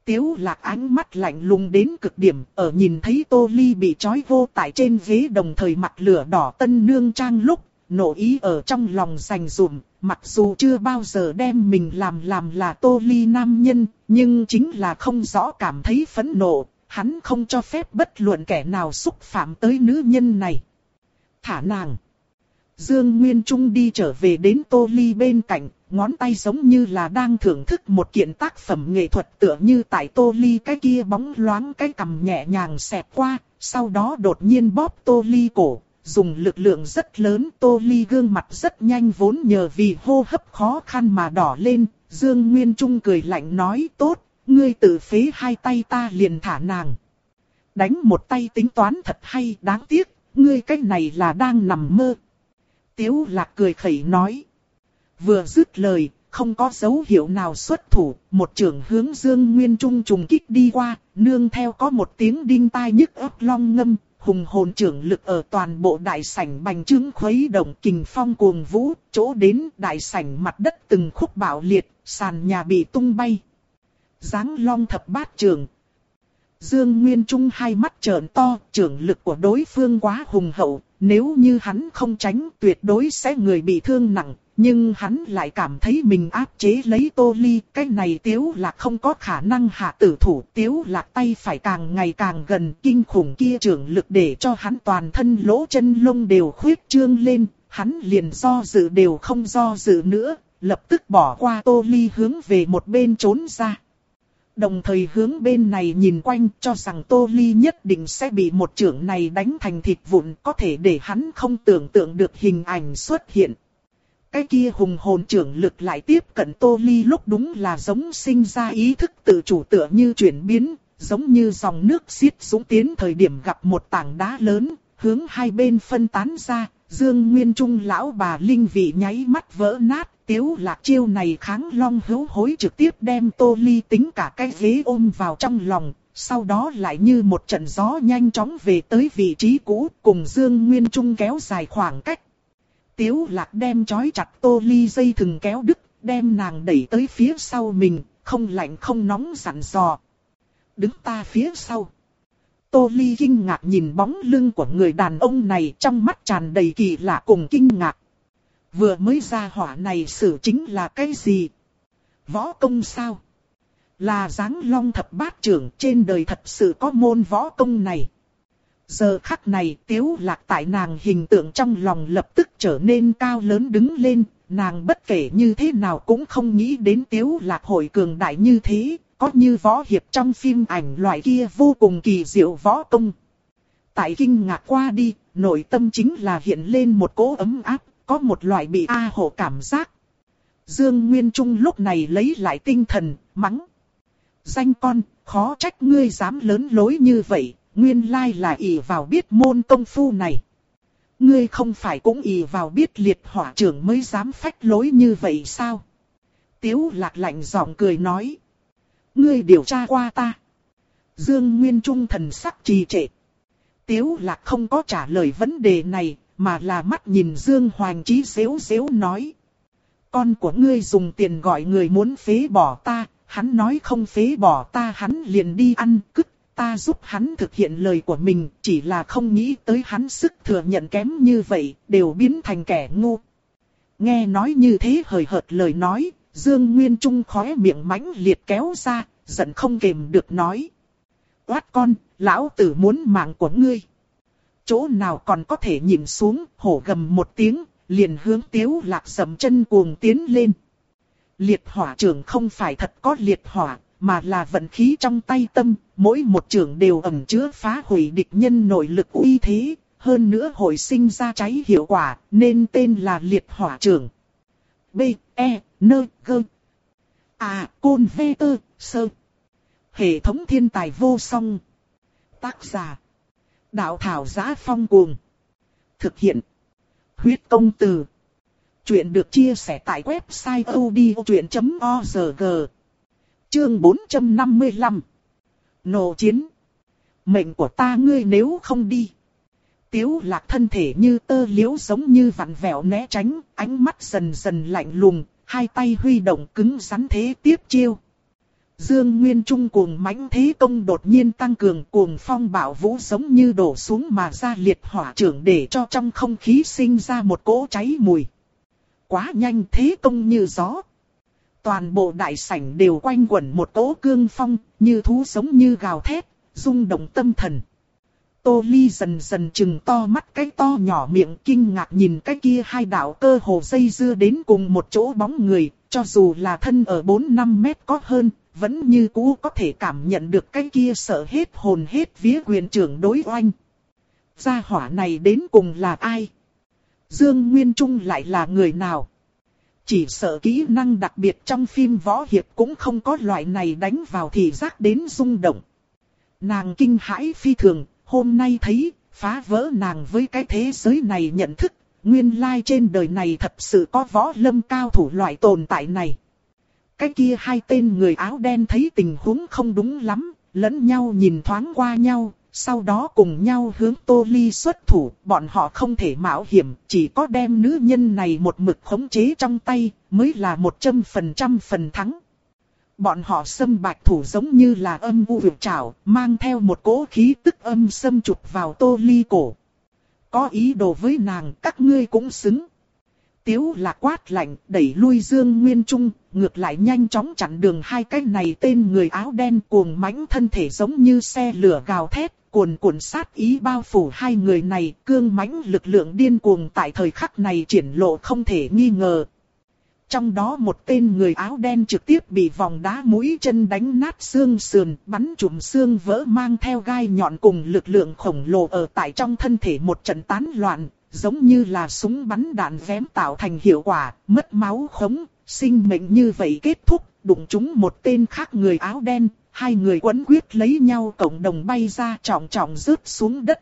Tiếu lạc ánh mắt lạnh lùng đến cực điểm, ở nhìn thấy Tô Ly bị trói vô tại trên ghế đồng thời mặt lửa đỏ tân nương trang lúc, nộ ý ở trong lòng rành rụm, mặc dù chưa bao giờ đem mình làm làm là Tô Ly nam nhân, nhưng chính là không rõ cảm thấy phẫn nộ, hắn không cho phép bất luận kẻ nào xúc phạm tới nữ nhân này thả nàng. Dương Nguyên Trung đi trở về đến Tô Ly bên cạnh, ngón tay giống như là đang thưởng thức một kiện tác phẩm nghệ thuật tựa như tại Tô Ly cái kia bóng loáng cái cầm nhẹ nhàng xẹt qua, sau đó đột nhiên bóp Tô Ly cổ, dùng lực lượng rất lớn Tô Ly gương mặt rất nhanh vốn nhờ vì hô hấp khó khăn mà đỏ lên, Dương Nguyên Trung cười lạnh nói tốt, ngươi tự phế hai tay ta liền thả nàng. Đánh một tay tính toán thật hay đáng tiếc ngươi cái này là đang nằm mơ. Tiếu lạc cười khẩy nói. Vừa dứt lời, không có dấu hiệu nào xuất thủ, một trường hướng Dương Nguyên Trung trùng kích đi qua, nương theo có một tiếng đinh tai nhức ấp long ngâm, hùng hồn trưởng lực ở toàn bộ đại sảnh bành trướng khuấy động kình phong cuồng vũ, chỗ đến đại sảnh mặt đất từng khúc bạo liệt, sàn nhà bị tung bay. Giáng long thập bát trường, Dương Nguyên Trung hai mắt trợn to, trưởng lực của đối phương quá hùng hậu, nếu như hắn không tránh tuyệt đối sẽ người bị thương nặng, nhưng hắn lại cảm thấy mình áp chế lấy tô ly, cái này tiếu là không có khả năng hạ tử thủ, tiếu là tay phải càng ngày càng gần, kinh khủng kia trưởng lực để cho hắn toàn thân lỗ chân lông đều khuyết trương lên, hắn liền do dự đều không do dự nữa, lập tức bỏ qua tô ly hướng về một bên trốn ra. Đồng thời hướng bên này nhìn quanh cho rằng Tô Ly nhất định sẽ bị một trưởng này đánh thành thịt vụn có thể để hắn không tưởng tượng được hình ảnh xuất hiện. Cái kia hùng hồn trưởng lực lại tiếp cận Tô Ly lúc đúng là giống sinh ra ý thức tự chủ tựa như chuyển biến, giống như dòng nước xiết xuống tiến thời điểm gặp một tảng đá lớn, hướng hai bên phân tán ra, Dương Nguyên Trung lão bà Linh vị nháy mắt vỡ nát, tiếu lạc chiêu này kháng long hữu hối trực tiếp đem tô ly tính cả cái ghế ôm vào trong lòng, sau đó lại như một trận gió nhanh chóng về tới vị trí cũ cùng Dương Nguyên Trung kéo dài khoảng cách. Tiếu lạc đem chói chặt tô ly dây thừng kéo đứt, đem nàng đẩy tới phía sau mình, không lạnh không nóng sẵn dò. Đứng ta phía sau. Tô Ly kinh ngạc nhìn bóng lưng của người đàn ông này trong mắt tràn đầy kỳ lạ cùng kinh ngạc. Vừa mới ra hỏa này xử chính là cái gì? Võ công sao? Là dáng long thập bát trưởng trên đời thật sự có môn võ công này. Giờ khắc này tiếu lạc tại nàng hình tượng trong lòng lập tức trở nên cao lớn đứng lên, nàng bất kể như thế nào cũng không nghĩ đến tiếu lạc hội cường đại như thế, có như võ hiệp trong phim ảnh loại kia vô cùng kỳ diệu võ công. Tại kinh ngạc qua đi, nội tâm chính là hiện lên một cỗ ấm áp, có một loại bị a hộ cảm giác. Dương Nguyên Trung lúc này lấy lại tinh thần, mắng. Danh con, khó trách ngươi dám lớn lối như vậy, nguyên lai là ỷ vào biết môn công phu này. Ngươi không phải cũng ỷ vào biết liệt hỏa trưởng mới dám phách lối như vậy sao? Tiếu lạc lạnh giọng cười nói. Ngươi điều tra qua ta. Dương Nguyên Trung thần sắc trì trệ. Tiếu lạc không có trả lời vấn đề này, mà là mắt nhìn Dương Hoàng Chí xéo xéo nói. Con của ngươi dùng tiền gọi người muốn phế bỏ ta, hắn nói không phế bỏ ta hắn liền đi ăn cứt, ta giúp hắn thực hiện lời của mình, chỉ là không nghĩ tới hắn sức thừa nhận kém như vậy, đều biến thành kẻ ngu. Nghe nói như thế hời hợt lời nói, Dương Nguyên Trung khóe miệng mãnh liệt kéo ra, giận không kềm được nói. Quát con, lão tử muốn mạng của ngươi. Chỗ nào còn có thể nhìn xuống, hổ gầm một tiếng, liền hướng tiếu lạc sầm chân cuồng tiến lên. Liệt hỏa trưởng không phải thật có liệt hỏa, mà là vận khí trong tay tâm, mỗi một trưởng đều ẩn chứa phá hủy địch nhân nội lực uy thế, hơn nữa hồi sinh ra cháy hiệu quả, nên tên là liệt hỏa trưởng. B, E, N, G. À, Côn V, T, Sơ. Hệ thống thiên tài vô song. Tác giả. Đạo thảo giá phong cuồng. Thực hiện. Huyết công từ. Chuyện được chia sẻ tại website odchuyện.org. Chương 455. Nổ chiến. Mệnh của ta ngươi nếu không đi. Tiếu lạc thân thể như tơ liễu giống như vặn vẹo né tránh, ánh mắt dần dần lạnh lùng, hai tay huy động cứng rắn thế tiếp chiêu. Dương Nguyên Trung cuồng mãnh thế công đột nhiên tăng cường cuồng phong bạo vũ giống như đổ xuống mà ra liệt hỏa trưởng để cho trong không khí sinh ra một cỗ cháy mùi. Quá nhanh thế công như gió. Toàn bộ đại sảnh đều quanh quẩn một cỗ cương phong, như thú sống như gào thét, rung động tâm thần. Tô Ly dần dần chừng to mắt cái to nhỏ miệng kinh ngạc nhìn cái kia hai đạo cơ hồ dây dưa đến cùng một chỗ bóng người, cho dù là thân ở 4-5 mét có hơn, vẫn như cũ có thể cảm nhận được cái kia sợ hết hồn hết vía quyền trưởng đối oanh. Gia hỏa này đến cùng là ai? Dương Nguyên Trung lại là người nào? Chỉ sợ kỹ năng đặc biệt trong phim võ hiệp cũng không có loại này đánh vào thì giác đến rung động. Nàng kinh hãi phi thường, hôm nay thấy, phá vỡ nàng với cái thế giới này nhận thức, nguyên lai trên đời này thật sự có võ lâm cao thủ loại tồn tại này. Cái kia hai tên người áo đen thấy tình huống không đúng lắm, lẫn nhau nhìn thoáng qua nhau, sau đó cùng nhau hướng Tô Ly xuất thủ, bọn họ không thể mạo hiểm, chỉ có đem nữ nhân này một mực khống chế trong tay, mới là một trăm phần trăm phần thắng. Bọn họ xâm bạch thủ giống như là âm u vượt trảo, mang theo một cỗ khí tức âm xâm chụp vào Tô Ly cổ. Có ý đồ với nàng, các ngươi cũng xứng. Tiếu là quát lạnh, đẩy lui Dương Nguyên Trung, ngược lại nhanh chóng chặn đường hai cái này tên người áo đen cuồng mãnh thân thể giống như xe lửa gào thét, cuồn cuộn sát ý bao phủ hai người này, cương mãnh lực lượng điên cuồng tại thời khắc này triển lộ không thể nghi ngờ. Trong đó một tên người áo đen trực tiếp bị vòng đá mũi chân đánh nát xương sườn, bắn trùm xương vỡ mang theo gai nhọn cùng lực lượng khổng lồ ở tại trong thân thể một trận tán loạn, giống như là súng bắn đạn vém tạo thành hiệu quả, mất máu khống, sinh mệnh như vậy kết thúc, đụng chúng một tên khác người áo đen, hai người quấn quyết lấy nhau cộng đồng bay ra trọng trọng rớt xuống đất.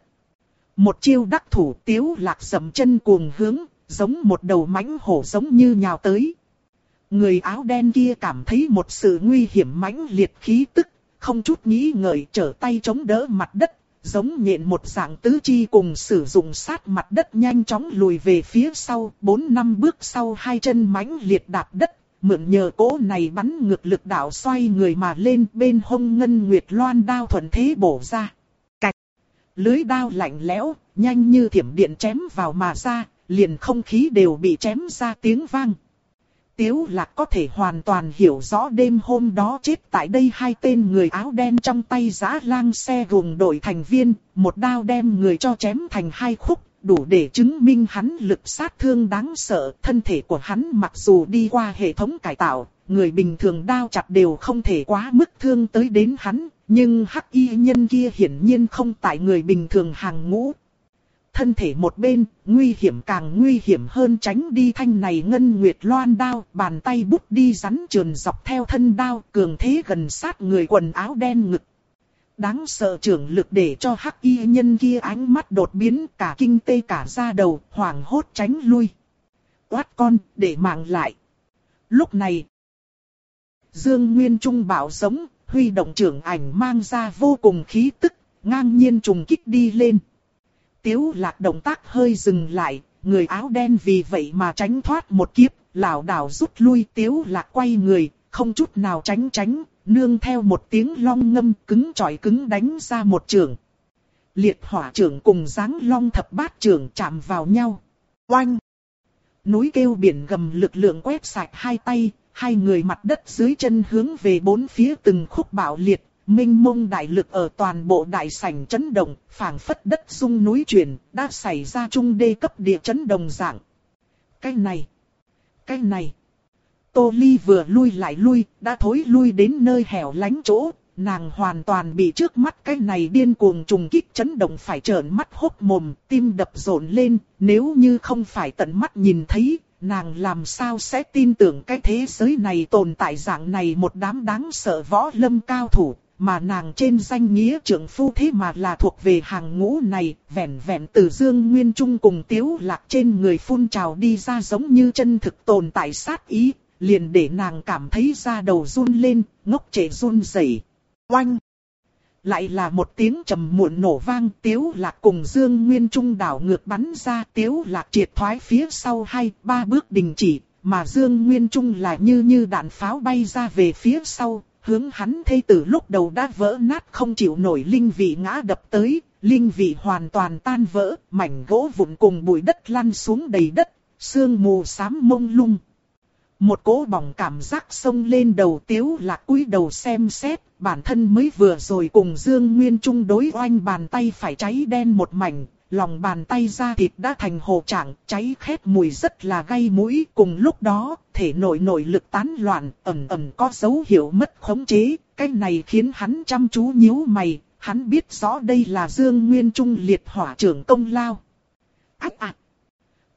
Một chiêu đắc thủ tiếu lạc dầm chân cuồng hướng, giống một đầu mãnh hổ giống như nhào tới. Người áo đen kia cảm thấy một sự nguy hiểm mãnh liệt khí tức, không chút nghĩ ngợi trở tay chống đỡ mặt đất, giống nhện một dạng tứ chi cùng sử dụng sát mặt đất nhanh chóng lùi về phía sau, bốn năm bước sau hai chân mãnh liệt đạp đất, mượn nhờ cỗ này bắn ngược lực đạo xoay người mà lên bên hông ngân nguyệt loan đao thuận thế bổ ra. Cạch! Lưới đao lạnh lẽo, nhanh như thiểm điện chém vào mà ra, liền không khí đều bị chém ra tiếng vang. Tiếu lạc có thể hoàn toàn hiểu rõ đêm hôm đó chết tại đây hai tên người áo đen trong tay giã lang xe gồm đội thành viên, một đao đem người cho chém thành hai khúc, đủ để chứng minh hắn lực sát thương đáng sợ. Thân thể của hắn mặc dù đi qua hệ thống cải tạo, người bình thường đao chặt đều không thể quá mức thương tới đến hắn, nhưng hắc y nhân kia hiển nhiên không tại người bình thường hàng ngũ. Thân thể một bên, nguy hiểm càng nguy hiểm hơn tránh đi thanh này ngân nguyệt loan đao, bàn tay bút đi rắn trườn dọc theo thân đao, cường thế gần sát người quần áo đen ngực. Đáng sợ trưởng lực để cho hắc y nhân kia ánh mắt đột biến cả kinh tê cả da đầu, hoảng hốt tránh lui. Quát con, để mạng lại. Lúc này, Dương Nguyên Trung bảo giống, huy động trưởng ảnh mang ra vô cùng khí tức, ngang nhiên trùng kích đi lên. Tiếu lạc động tác hơi dừng lại, người áo đen vì vậy mà tránh thoát một kiếp, lảo đảo rút lui tiếu lạc quay người, không chút nào tránh tránh, nương theo một tiếng long ngâm cứng chọi cứng đánh ra một trường. Liệt hỏa trưởng cùng dáng long thập bát trưởng chạm vào nhau. Oanh! Núi kêu biển gầm lực lượng quét sạch hai tay, hai người mặt đất dưới chân hướng về bốn phía từng khúc bạo liệt, minh mông đại lực ở toàn bộ đại sảnh chấn động, phảng phất đất rung núi chuyển, đã xảy ra trung đê cấp địa chấn đồng dạng. Cái này, cái này. Tô Ly vừa lui lại lui, đã thối lui đến nơi hẻo lánh chỗ, nàng hoàn toàn bị trước mắt cái này điên cuồng trùng kích chấn động phải trợn mắt hốc mồm, tim đập rộn lên, nếu như không phải tận mắt nhìn thấy, nàng làm sao sẽ tin tưởng cái thế giới này tồn tại dạng này một đám đáng sợ võ lâm cao thủ, mà nàng trên danh nghĩa trưởng phu thế mà là thuộc về hàng ngũ này, vẹn vẹn từ dương nguyên trung cùng tiếu lạc trên người phun trào đi ra giống như chân thực tồn tại sát ý, liền để nàng cảm thấy da đầu run lên, ngốc trệ run rẩy. Oanh! Lại là một tiếng trầm muộn nổ vang tiếu lạc cùng dương nguyên trung đảo ngược bắn ra tiếu lạc triệt thoái phía sau hai ba bước đình chỉ, mà dương nguyên trung lại như như đạn pháo bay ra về phía sau, hướng hắn thây tử lúc đầu đã vỡ nát không chịu nổi linh vị ngã đập tới, linh vị hoàn toàn tan vỡ, mảnh gỗ vụn cùng bụi đất lăn xuống đầy đất, sương mù xám mông lung. Một cỗ bỏng cảm giác sông lên đầu tiếu lạc cúi đầu xem xét, bản thân mới vừa rồi cùng Dương Nguyên Trung đối oanh bàn tay phải cháy đen một mảnh, lòng bàn tay da thịt đã thành hồ trạng, cháy khét mùi rất là gây mũi. Cùng lúc đó, thể nội nội lực tán loạn, ẩm ẩm có dấu hiệu mất khống chế, cái này khiến hắn chăm chú nhíu mày, hắn biết rõ đây là Dương Nguyên Trung liệt hỏa trưởng công lao. Ác ạc!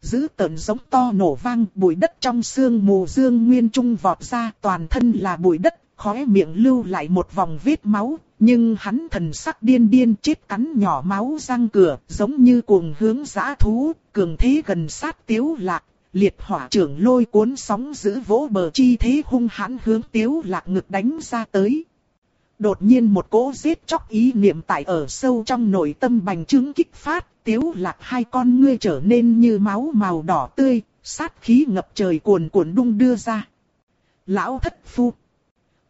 Giữ tợn giống to nổ vang, bụi đất trong xương mù Dương Nguyên Trung vọt ra, toàn thân là bụi đất, khóe miệng lưu lại một vòng vết máu, nhưng hắn thần sắc điên điên chết cắn nhỏ máu răng cửa, giống như cuồng hướng giã thú, cường thế gần sát tiếu lạc. Liệt hỏa trưởng lôi cuốn sóng giữ vỗ bờ chi thế hung hãn hướng tiếu lạc ngực đánh ra tới. Đột nhiên một cỗ giết chóc ý niệm tại ở sâu trong nội tâm bành trướng kích phát, tiếu lạc hai con ngươi trở nên như máu màu đỏ tươi, sát khí ngập trời cuồn cuộn đung đưa ra. Lão thất phu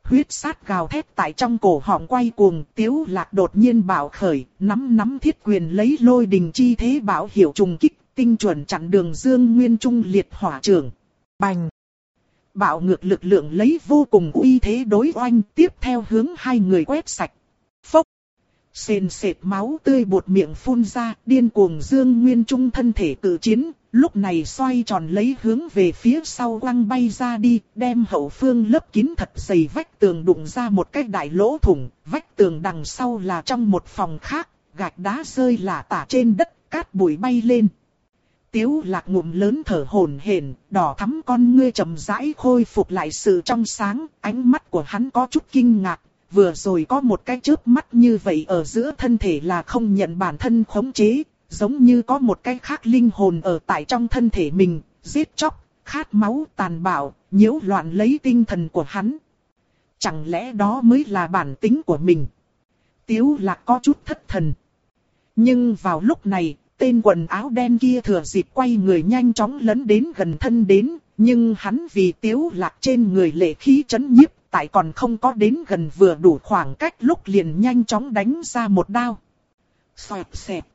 huyết sát gào thét tại trong cổ họng quay cuồng, tiếu lạc đột nhiên bảo khởi, nắm nắm thiết quyền lấy lôi đình chi thế bảo hiểu trùng kích, tinh chuẩn chặn đường dương nguyên trung liệt hỏa trường. Bành! Bạo ngược lực lượng lấy vô cùng uy thế đối oanh tiếp theo hướng hai người quét sạch. Phốc! Sền sệt máu tươi bột miệng phun ra, điên cuồng dương nguyên trung thân thể tự chiến, lúc này xoay tròn lấy hướng về phía sau quăng bay ra đi, đem hậu phương lớp kín thật dày vách tường đụng ra một cái đại lỗ thủng, vách tường đằng sau là trong một phòng khác, gạch đá rơi lả tả trên đất, cát bụi bay lên. Tiếu lạc ngụm lớn thở hổn hển, đỏ thắm con ngươi chậm rãi khôi phục lại sự trong sáng, ánh mắt của hắn có chút kinh ngạc, vừa rồi có một cái chớp mắt như vậy ở giữa thân thể là không nhận bản thân khống chế, giống như có một cái khác linh hồn ở tại trong thân thể mình, giết chóc, khát máu tàn bạo, nhiễu loạn lấy tinh thần của hắn. Chẳng lẽ đó mới là bản tính của mình? Tiếu lạc có chút thất thần. Nhưng vào lúc này, tên quần áo đen kia thừa dịp quay người nhanh chóng lấn đến gần thân đến, nhưng hắn vì tiếu lạc trên người lệ khí chấn nhiếp, tại còn không có đến gần vừa đủ khoảng cách lúc liền nhanh chóng đánh ra một đao. Xoẹt xẹp.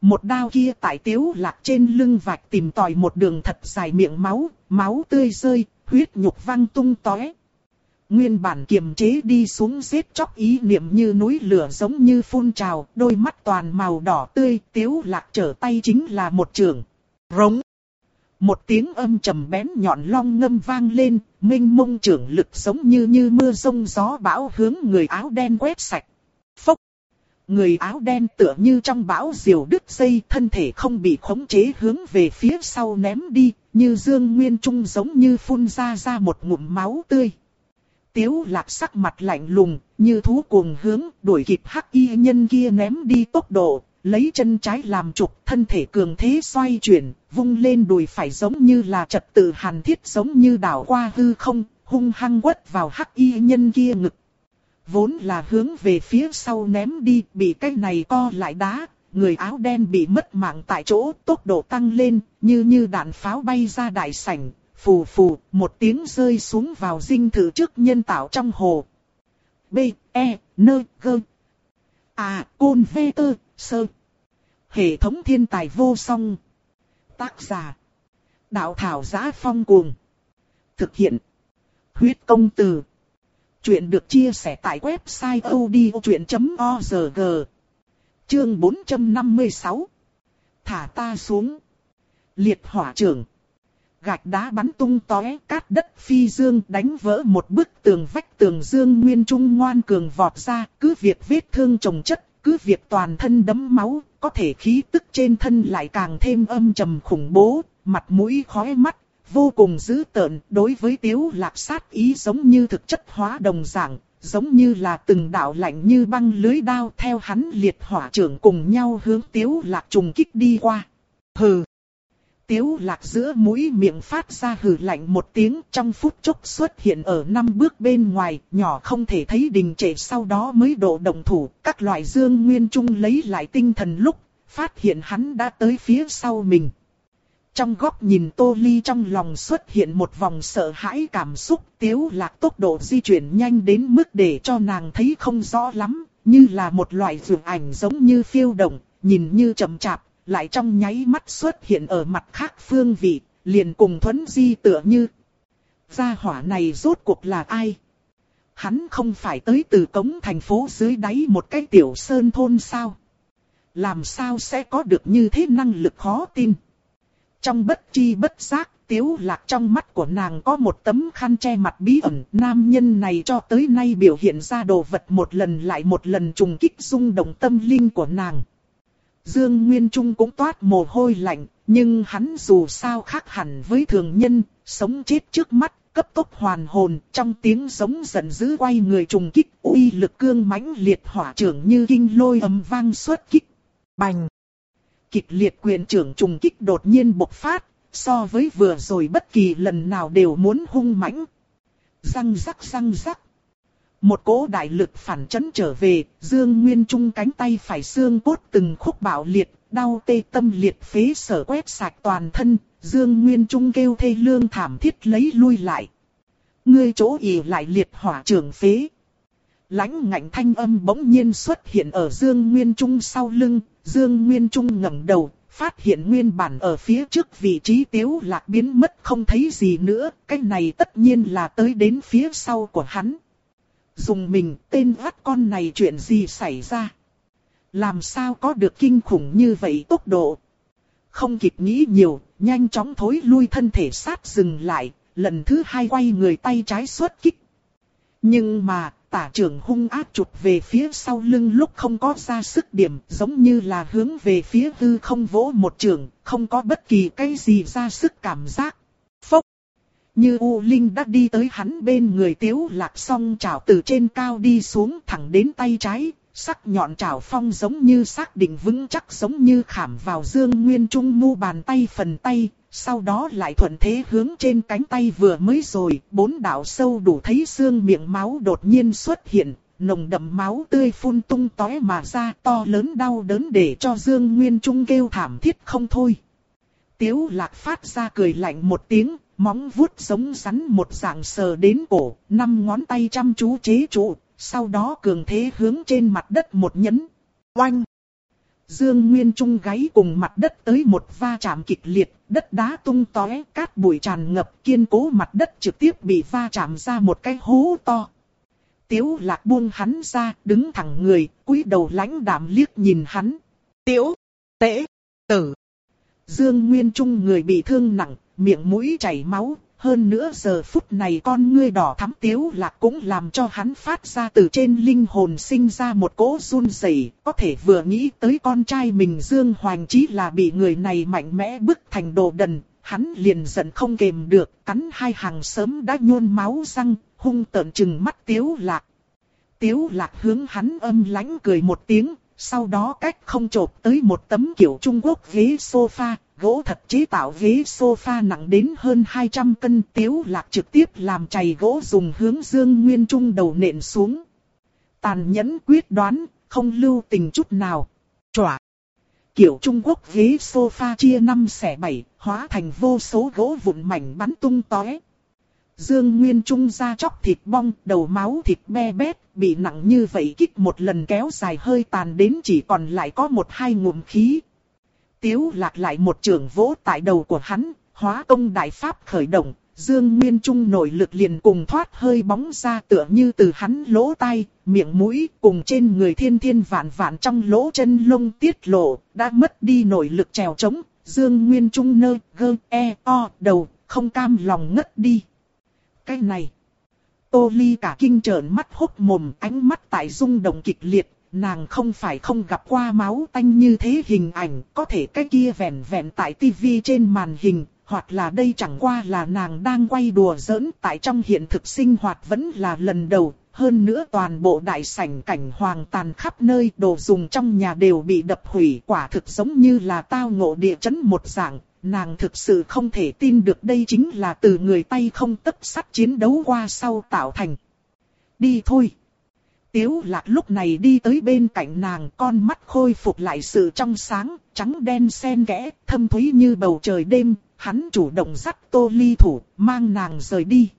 Một đao kia tại tiếu lạc trên lưng vạch tìm tòi một đường thật dài miệng máu, máu tươi rơi, huyết nhục văng tung tóe. Nguyên bản kiềm chế đi xuống giết chóc ý niệm như núi lửa giống như phun trào, đôi mắt toàn màu đỏ tươi, tiếu lạc trở tay chính là một trường. Rống. Một tiếng âm trầm bén nhọn long ngâm vang lên, minh mông trưởng lực giống như như mưa rông gió bão hướng người áo đen quét sạch. Phốc. Người áo đen tựa như trong bão diều đứt dây thân thể không bị khống chế hướng về phía sau ném đi, như dương nguyên trung giống như phun ra ra một ngụm máu tươi. Tiếu lạc sắc mặt lạnh lùng, như thú cuồng hướng, đuổi kịp hắc y nhân kia ném đi tốc độ, lấy chân trái làm trục, thân thể cường thế xoay chuyển, vung lên đùi phải giống như là trật tự hàn thiết giống như đảo qua hư không, hung hăng quất vào hắc y nhân kia ngực. Vốn là hướng về phía sau ném đi, bị cái này co lại đá, người áo đen bị mất mạng tại chỗ, tốc độ tăng lên, như như đạn pháo bay ra đại sảnh, phù phù, một tiếng rơi xuống vào dinh thự trước nhân tạo trong hồ. B, E, N, G. À, côn V, T, sơ. Hệ thống thiên tài vô song. Tác giả. Đạo thảo giá phong cuồng. Thực hiện. Huyết công từ. Chuyện được chia sẻ tại website odchuyện.org. Chương 456. Thả ta xuống. Liệt hỏa trưởng gạch đá bắn tung tóe, cát đất phi dương đánh vỡ một bức tường vách tường dương nguyên trung ngoan cường vọt ra, cứ việc vết thương trồng chất, cứ việc toàn thân đấm máu, có thể khí tức trên thân lại càng thêm âm trầm khủng bố, mặt mũi khói mắt, vô cùng dữ tợn, đối với tiếu lạc sát ý giống như thực chất hóa đồng dạng, giống như là từng đạo lạnh như băng lưới đao theo hắn liệt hỏa trưởng cùng nhau hướng tiếu lạc trùng kích đi qua. Hừ! Tiếu lạc giữa mũi miệng phát ra hừ lạnh một tiếng trong phút chốc xuất hiện ở năm bước bên ngoài, nhỏ không thể thấy đình trệ sau đó mới độ động thủ, các loại dương nguyên trung lấy lại tinh thần lúc, phát hiện hắn đã tới phía sau mình. Trong góc nhìn tô ly trong lòng xuất hiện một vòng sợ hãi cảm xúc tiếu lạc tốc độ di chuyển nhanh đến mức để cho nàng thấy không rõ lắm, như là một loại dường ảnh giống như phiêu động, nhìn như chậm chạp, lại trong nháy mắt xuất hiện ở mặt khác phương vị, liền cùng thuấn di tựa như. Gia hỏa này rốt cuộc là ai? Hắn không phải tới từ cống thành phố dưới đáy một cái tiểu sơn thôn sao? Làm sao sẽ có được như thế năng lực khó tin? Trong bất chi bất giác, tiếu lạc trong mắt của nàng có một tấm khăn che mặt bí ẩn. Nam nhân này cho tới nay biểu hiện ra đồ vật một lần lại một lần trùng kích rung động tâm linh của nàng. Dương Nguyên Trung cũng toát mồ hôi lạnh, nhưng hắn dù sao khác hẳn với thường nhân, sống chết trước mắt, cấp tốc hoàn hồn, trong tiếng giống giận dữ quay người trùng kích, uy lực cương mãnh liệt hỏa trưởng như kinh lôi ầm vang xuất kích. Bành! Kịch liệt quyền trưởng trùng kích đột nhiên bộc phát, so với vừa rồi bất kỳ lần nào đều muốn hung mãnh. Răng rắc răng rắc. Một cỗ đại lực phản chấn trở về, Dương Nguyên Trung cánh tay phải xương cốt từng khúc bạo liệt, đau tê tâm liệt phế sở quét sạch toàn thân, Dương Nguyên Trung kêu thê lương thảm thiết lấy lui lại. Ngươi chỗ ỉ lại liệt hỏa trường phế lãnh ngạnh thanh âm bỗng nhiên xuất hiện ở Dương Nguyên Trung sau lưng, Dương Nguyên Trung ngẩng đầu, phát hiện nguyên bản ở phía trước vị trí tiếu lạc biến mất không thấy gì nữa, cái này tất nhiên là tới đến phía sau của hắn dùng mình tên vắt con này chuyện gì xảy ra. Làm sao có được kinh khủng như vậy tốc độ. Không kịp nghĩ nhiều, nhanh chóng thối lui thân thể sát dừng lại, lần thứ hai quay người tay trái xuất kích. Nhưng mà, tả trưởng hung ác chụp về phía sau lưng lúc không có ra sức điểm, giống như là hướng về phía hư không vỗ một trường, không có bất kỳ cái gì ra sức cảm giác. Phốc! Như U Linh đã đi tới hắn bên người tiếu lạc song chảo từ trên cao đi xuống thẳng đến tay trái, sắc nhọn chảo phong giống như xác định vững chắc giống như khảm vào dương nguyên trung mu bàn tay phần tay, sau đó lại thuận thế hướng trên cánh tay vừa mới rồi, bốn đạo sâu đủ thấy xương miệng máu đột nhiên xuất hiện, nồng đậm máu tươi phun tung tóe mà ra to lớn đau đớn để cho dương nguyên trung kêu thảm thiết không thôi. Tiếu lạc phát ra cười lạnh một tiếng, móng vuốt giống rắn một dạng sờ đến cổ, năm ngón tay chăm chú chế trụ, sau đó cường thế hướng trên mặt đất một nhấn. Oanh! Dương Nguyên Trung gáy cùng mặt đất tới một va chạm kịch liệt, đất đá tung tóe, cát bụi tràn ngập, kiên cố mặt đất trực tiếp bị va chạm ra một cái hố to. Tiếu lạc buông hắn ra, đứng thẳng người, cúi đầu lãnh đạm liếc nhìn hắn. Tiếu, tễ, tử. Dương Nguyên Trung người bị thương nặng, miệng mũi chảy máu, hơn nữa giờ phút này con ngươi đỏ thắm tiếu lạc cũng làm cho hắn phát ra từ trên linh hồn sinh ra một cỗ run rẩy, có thể vừa nghĩ tới con trai mình Dương Hoàng Chí là bị người này mạnh mẽ bức thành đồ đần, hắn liền giận không kềm được, cắn hai hàng sớm đã nhôn máu răng, hung tợn chừng mắt tiếu lạc. Tiếu lạc hướng hắn âm lãnh cười một tiếng, sau đó cách không chộp tới một tấm kiểu Trung Quốc ghế sofa, gỗ thật chế tạo ghế sofa nặng đến hơn 200 cân tiếu lạc trực tiếp làm chày gỗ dùng hướng Dương Nguyên Trung đầu nện xuống. Tàn nhẫn quyết đoán, không lưu tình chút nào. Chỏa! Kiểu Trung Quốc ghế sofa chia 5 xẻ 7, hóa thành vô số gỗ vụn mảnh bắn tung tóe. Dương Nguyên Trung ra chóc thịt bong, đầu máu thịt be bét, bị nặng như vậy kích một lần kéo dài hơi tàn đến chỉ còn lại có một hai ngụm khí. Tiếu lạc lại một trường vỗ tại đầu của hắn, hóa công đại pháp khởi động, Dương Nguyên Trung nội lực liền cùng thoát hơi bóng ra tựa như từ hắn lỗ tai, miệng mũi cùng trên người thiên thiên vạn vạn trong lỗ chân lông tiết lộ, đã mất đi nội lực trèo trống, Dương Nguyên Trung nơ, gơ, e, o, đầu, không cam lòng ngất đi. Cái này, Tô Ly cả kinh trợn mắt hốt mồm ánh mắt tại rung động kịch liệt, nàng không phải không gặp qua máu tanh như thế hình ảnh, có thể cái kia vẹn vẹn tại tivi trên màn hình, hoặc là đây chẳng qua là nàng đang quay đùa giỡn tại trong hiện thực sinh hoạt vẫn là lần đầu, hơn nữa toàn bộ đại sảnh cảnh hoàng tàn khắp nơi đồ dùng trong nhà đều bị đập hủy quả thực giống như là tao ngộ địa chấn một dạng, nàng thực sự không thể tin được đây chính là từ người tay không tấp sắt chiến đấu qua sau tạo thành. Đi thôi. Tiếu lạc lúc này đi tới bên cạnh nàng con mắt khôi phục lại sự trong sáng, trắng đen xen kẽ, thâm thúy như bầu trời đêm, hắn chủ động dắt tô ly thủ, mang nàng rời đi.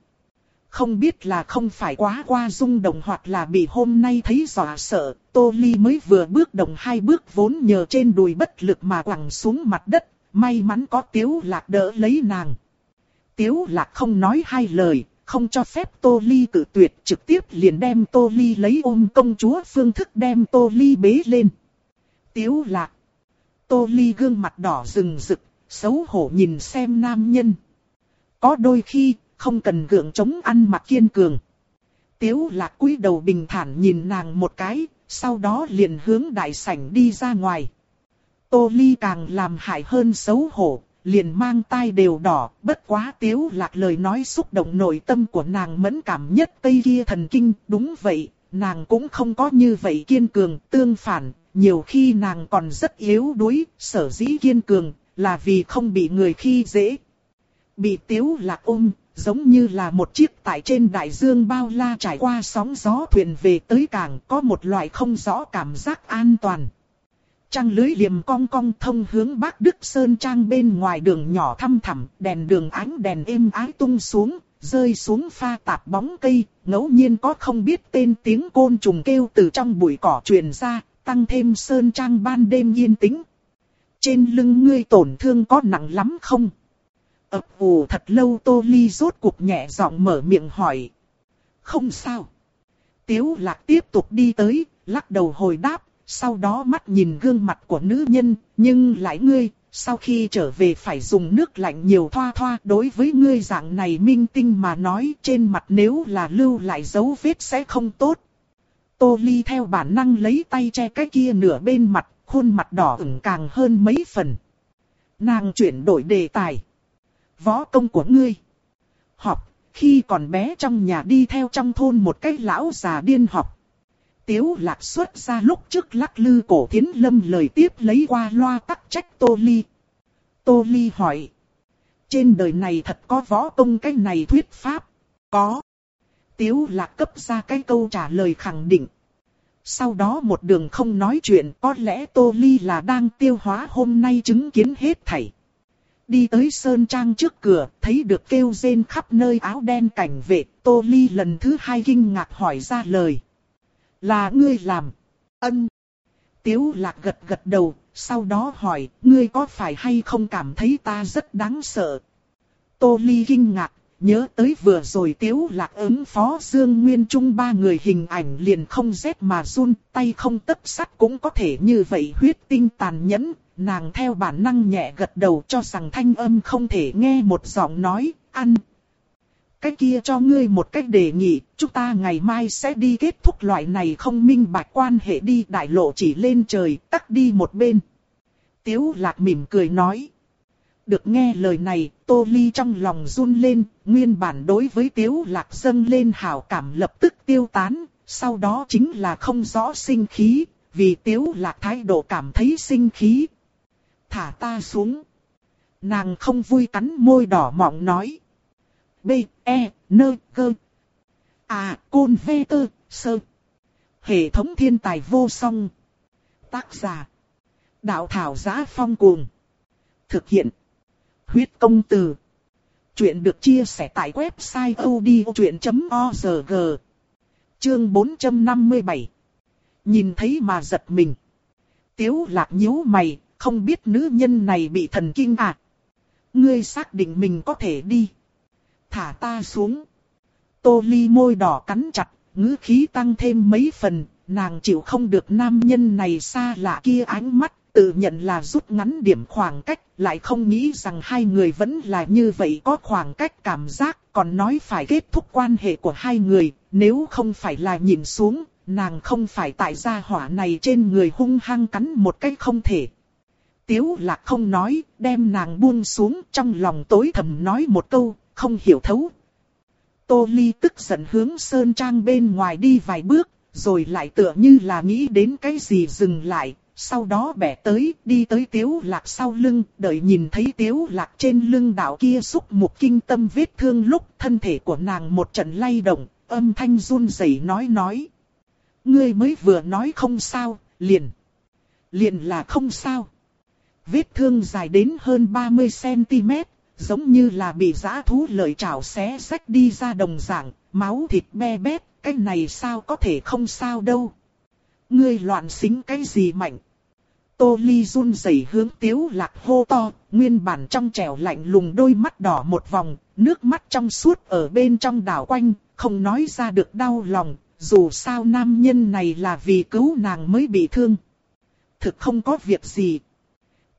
Không biết là không phải quá qua rung động hoặc là bị hôm nay thấy dọa sợ, tô ly mới vừa bước đồng hai bước vốn nhờ trên đùi bất lực mà quẳng xuống mặt đất, may mắn có tiếu lạc đỡ lấy nàng. Tiếu lạc không nói hai lời, không cho phép Tô Ly cử tuyệt trực tiếp liền đem Tô Ly lấy ôm công chúa phương thức đem Tô Ly bế lên. Tiếu lạc. Tô Ly gương mặt đỏ rừng rực, xấu hổ nhìn xem nam nhân. Có đôi khi, không cần gượng chống ăn mặc kiên cường. Tiếu lạc cúi đầu bình thản nhìn nàng một cái, sau đó liền hướng đại sảnh đi ra ngoài. Tô Ly càng làm hại hơn xấu hổ, liền mang tai đều đỏ, bất quá tiếu lạc lời nói xúc động nội tâm của nàng mẫn cảm nhất tây kia thần kinh, đúng vậy, nàng cũng không có như vậy kiên cường, tương phản, nhiều khi nàng còn rất yếu đuối, sở dĩ kiên cường, là vì không bị người khi dễ. Bị tiếu lạc ôm, giống như là một chiếc tại trên đại dương bao la trải qua sóng gió thuyền về tới cảng, có một loại không rõ cảm giác an toàn. Trang lưới liềm cong cong thông hướng Bắc Đức Sơn Trang bên ngoài đường nhỏ thăm thẳm, đèn đường ánh đèn êm ái tung xuống, rơi xuống pha tạp bóng cây, ngẫu nhiên có không biết tên tiếng côn trùng kêu từ trong bụi cỏ truyền ra, tăng thêm Sơn Trang ban đêm yên tĩnh. Trên lưng ngươi tổn thương có nặng lắm không? ập ủ thật lâu Tô Ly rốt cuộc nhẹ giọng mở miệng hỏi. Không sao. Tiếu lạc tiếp tục đi tới, lắc đầu hồi đáp, sau đó mắt nhìn gương mặt của nữ nhân, nhưng lại ngươi, sau khi trở về phải dùng nước lạnh nhiều thoa thoa. Đối với ngươi dạng này minh tinh mà nói trên mặt nếu là lưu lại dấu vết sẽ không tốt. Tô Ly theo bản năng lấy tay che cái kia nửa bên mặt, khuôn mặt đỏ ửng càng hơn mấy phần. Nàng chuyển đổi đề tài. Võ công của ngươi. Học, khi còn bé trong nhà đi theo trong thôn một cái lão già điên học. Tiếu lạc xuất ra lúc trước lắc lư cổ thiến lâm lời tiếp lấy qua loa tắc trách Tô Ly. Tô Ly hỏi. Trên đời này thật có võ công cái này thuyết pháp? Có. Tiếu lạc cấp ra cái câu trả lời khẳng định. Sau đó một đường không nói chuyện có lẽ Tô Ly là đang tiêu hóa hôm nay chứng kiến hết thảy. Đi tới Sơn Trang trước cửa, thấy được kêu rên khắp nơi áo đen cảnh vệ, Tô Ly lần thứ hai kinh ngạc hỏi ra lời. Là ngươi làm. Ân. Tiếu lạc gật gật đầu, sau đó hỏi, ngươi có phải hay không cảm thấy ta rất đáng sợ? Tô Ly kinh ngạc, nhớ tới vừa rồi tiếu lạc ứng phó Dương Nguyên Trung ba người hình ảnh liền không rét mà run, tay không tấp sắt cũng có thể như vậy huyết tinh tàn nhẫn, nàng theo bản năng nhẹ gật đầu cho rằng thanh âm không thể nghe một giọng nói, ăn. Cái kia cho ngươi một cách đề nghị, chúng ta ngày mai sẽ đi kết thúc loại này không minh bạch quan hệ đi đại lộ chỉ lên trời, tắt đi một bên. Tiếu lạc mỉm cười nói. Được nghe lời này, Tô Ly trong lòng run lên, nguyên bản đối với Tiếu Lạc dâng lên hảo cảm lập tức tiêu tán, sau đó chính là không rõ sinh khí, vì Tiếu Lạc thái độ cảm thấy sinh khí. Thả ta xuống. Nàng không vui cắn môi đỏ mọng nói. B, E, N, G. À, Côn V, T, Sơ. Hệ thống thiên tài vô song. Tác giả. Đạo thảo giá phong cuồng. Thực hiện huyết công từ. Chuyện được chia sẻ tại website odchuyện.org. Chương 457. Nhìn thấy mà giật mình. Tiếu lạc nhíu mày, không biết nữ nhân này bị thần kinh à. Ngươi xác định mình có thể đi. Thả ta xuống. Tô ly môi đỏ cắn chặt, ngữ khí tăng thêm mấy phần, nàng chịu không được nam nhân này xa lạ kia ánh mắt, tự nhận là rút ngắn điểm khoảng cách, lại không nghĩ rằng hai người vẫn là như vậy có khoảng cách cảm giác, còn nói phải kết thúc quan hệ của hai người, nếu không phải là nhìn xuống, nàng không phải tại gia hỏa này trên người hung hăng cắn một cách không thể. Tiếu lạc không nói, đem nàng buông xuống trong lòng tối thầm nói một câu, không hiểu thấu. Tô Ly tức giận hướng Sơn Trang bên ngoài đi vài bước, rồi lại tựa như là nghĩ đến cái gì dừng lại, sau đó bẻ tới, đi tới tiếu lạc sau lưng, đợi nhìn thấy tiếu lạc trên lưng đạo kia xúc một kinh tâm vết thương lúc thân thể của nàng một trận lay động, âm thanh run rẩy nói nói. Ngươi mới vừa nói không sao, liền. Liền là không sao. Vết thương dài đến hơn 30cm, giống như là bị giã thú lợi trảo xé sách đi ra đồng dạng, máu thịt be bét, cái này sao có thể không sao đâu. Ngươi loạn xính cái gì mạnh? Tô Ly run rẩy hướng tiếu lạc hô to, nguyên bản trong trẻo lạnh lùng đôi mắt đỏ một vòng, nước mắt trong suốt ở bên trong đảo quanh, không nói ra được đau lòng, dù sao nam nhân này là vì cứu nàng mới bị thương. Thực không có việc gì.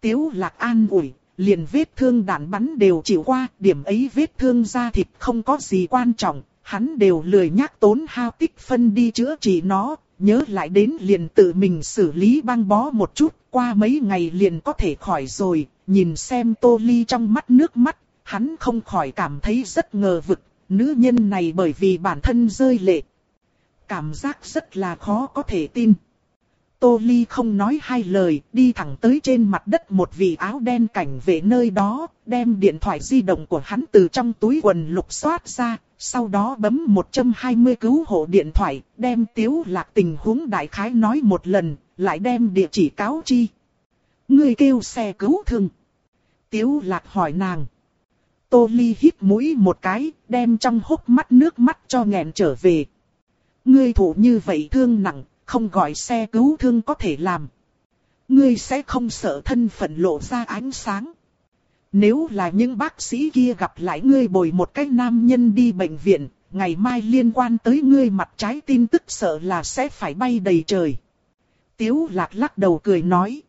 Tiếu lạc an ủi, liền vết thương đạn bắn đều chịu qua, điểm ấy vết thương da thịt không có gì quan trọng, hắn đều lười nhắc tốn hao tích phân đi chữa trị nó, nhớ lại đến liền tự mình xử lý băng bó một chút, qua mấy ngày liền có thể khỏi rồi, nhìn xem tô ly trong mắt nước mắt, hắn không khỏi cảm thấy rất ngờ vực, nữ nhân này bởi vì bản thân rơi lệ. Cảm giác rất là khó có thể tin. Tô Ly không nói hai lời, đi thẳng tới trên mặt đất một vị áo đen cảnh vệ nơi đó, đem điện thoại di động của hắn từ trong túi quần lục xoát ra, sau đó bấm 120 cứu hộ điện thoại, đem tiếu lạc tình huống đại khái nói một lần, lại đem địa chỉ cáo chi. Người kêu xe cứu thương. Tiếu lạc hỏi nàng. Tô Ly hít mũi một cái, đem trong hốc mắt nước mắt cho nghẹn trở về. Ngươi thủ như vậy thương nặng, không gọi xe cứu thương có thể làm. Ngươi sẽ không sợ thân phận lộ ra ánh sáng. Nếu là những bác sĩ kia gặp lại ngươi bồi một cái nam nhân đi bệnh viện, ngày mai liên quan tới ngươi mặt trái tin tức sợ là sẽ phải bay đầy trời. Tiếu lạc lắc đầu cười nói.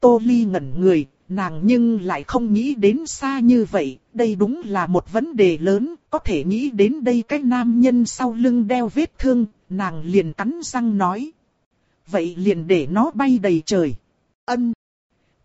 Tô Ly ngẩn người, nàng nhưng lại không nghĩ đến xa như vậy, đây đúng là một vấn đề lớn, có thể nghĩ đến đây cái nam nhân sau lưng đeo vết thương, nàng liền cắn răng nói. Vậy liền để nó bay đầy trời. Ân.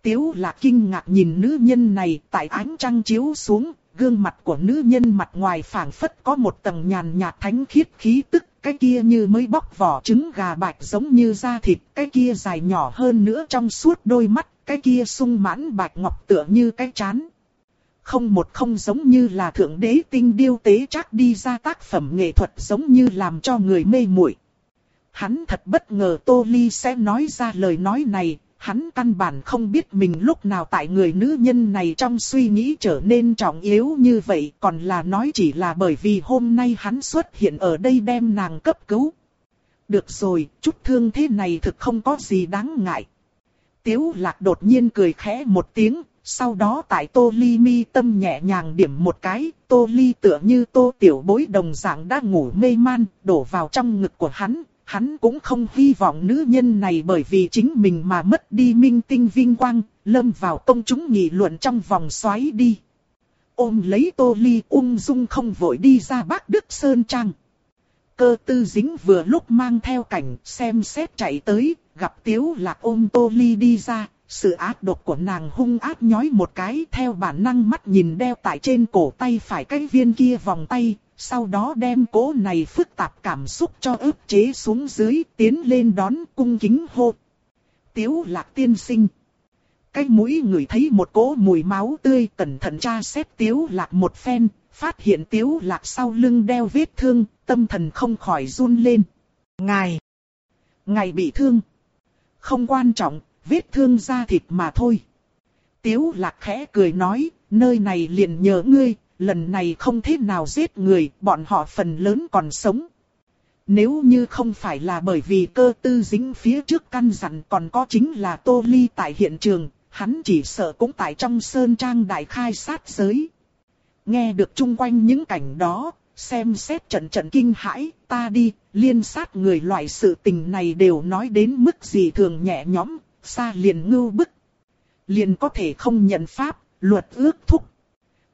Tiếu lạc kinh ngạc nhìn nữ nhân này tại ánh trăng chiếu xuống, gương mặt của nữ nhân mặt ngoài phảng phất có một tầng nhàn nhạt thánh khiết khí tức, cái kia như mới bóc vỏ trứng gà bạch giống như da thịt, cái kia dài nhỏ hơn nữa trong suốt đôi mắt, cái kia sung mãn bạch ngọc tựa như cái chán. Không một không giống như là thượng đế tinh điêu tế chắc đi ra tác phẩm nghệ thuật giống như làm cho người mê muội. Hắn thật bất ngờ Tô Ly sẽ nói ra lời nói này, hắn căn bản không biết mình lúc nào tại người nữ nhân này trong suy nghĩ trở nên trọng yếu như vậy, còn là nói chỉ là bởi vì hôm nay hắn xuất hiện ở đây đem nàng cấp cứu. Được rồi, chút thương thế này thực không có gì đáng ngại. Tiếu lạc đột nhiên cười khẽ một tiếng, sau đó tại tô ly mi tâm nhẹ nhàng điểm một cái, tô ly tựa như tô tiểu bối đồng dạng đã ngủ mê man, đổ vào trong ngực của hắn. Hắn cũng không hy vọng nữ nhân này bởi vì chính mình mà mất đi minh tinh vinh quang, lâm vào công chúng nghị luận trong vòng xoáy đi. Ôm lấy tô ly ung dung không vội đi ra bác Đức Sơn Trang. Cơ tư dính vừa lúc mang theo cảnh xem xét chạy tới, gặp tiếu lạc ôm tô ly đi ra, sự ác độc của nàng hung ác nhói một cái theo bản năng mắt nhìn đeo tại trên cổ tay phải cái viên kia vòng tay, sau đó đem cố này phức tạp cảm xúc cho ức chế xuống dưới tiến lên đón cung kính hô. Tiếu lạc tiên sinh. Cái mũi người thấy một cỗ mùi máu tươi cẩn thận tra xét tiếu lạc một phen, phát hiện tiếu lạc sau lưng đeo vết thương, tâm thần không khỏi run lên. Ngài! Ngài bị thương! Không quan trọng, vết thương da thịt mà thôi. Tiếu lạc khẽ cười nói, nơi này liền nhờ ngươi, lần này không thế nào giết người, bọn họ phần lớn còn sống. Nếu như không phải là bởi vì cơ tư dính phía trước căn dặn còn có chính là Tô Ly tại hiện trường, hắn chỉ sợ cũng tại trong sơn trang đại khai sát giới. Nghe được chung quanh những cảnh đó, xem xét trận trận kinh hãi, ta đi, liên sát người loại sự tình này đều nói đến mức gì thường nhẹ nhõm, xa liền ngưu bức. Liền có thể không nhận pháp, luật ước thúc.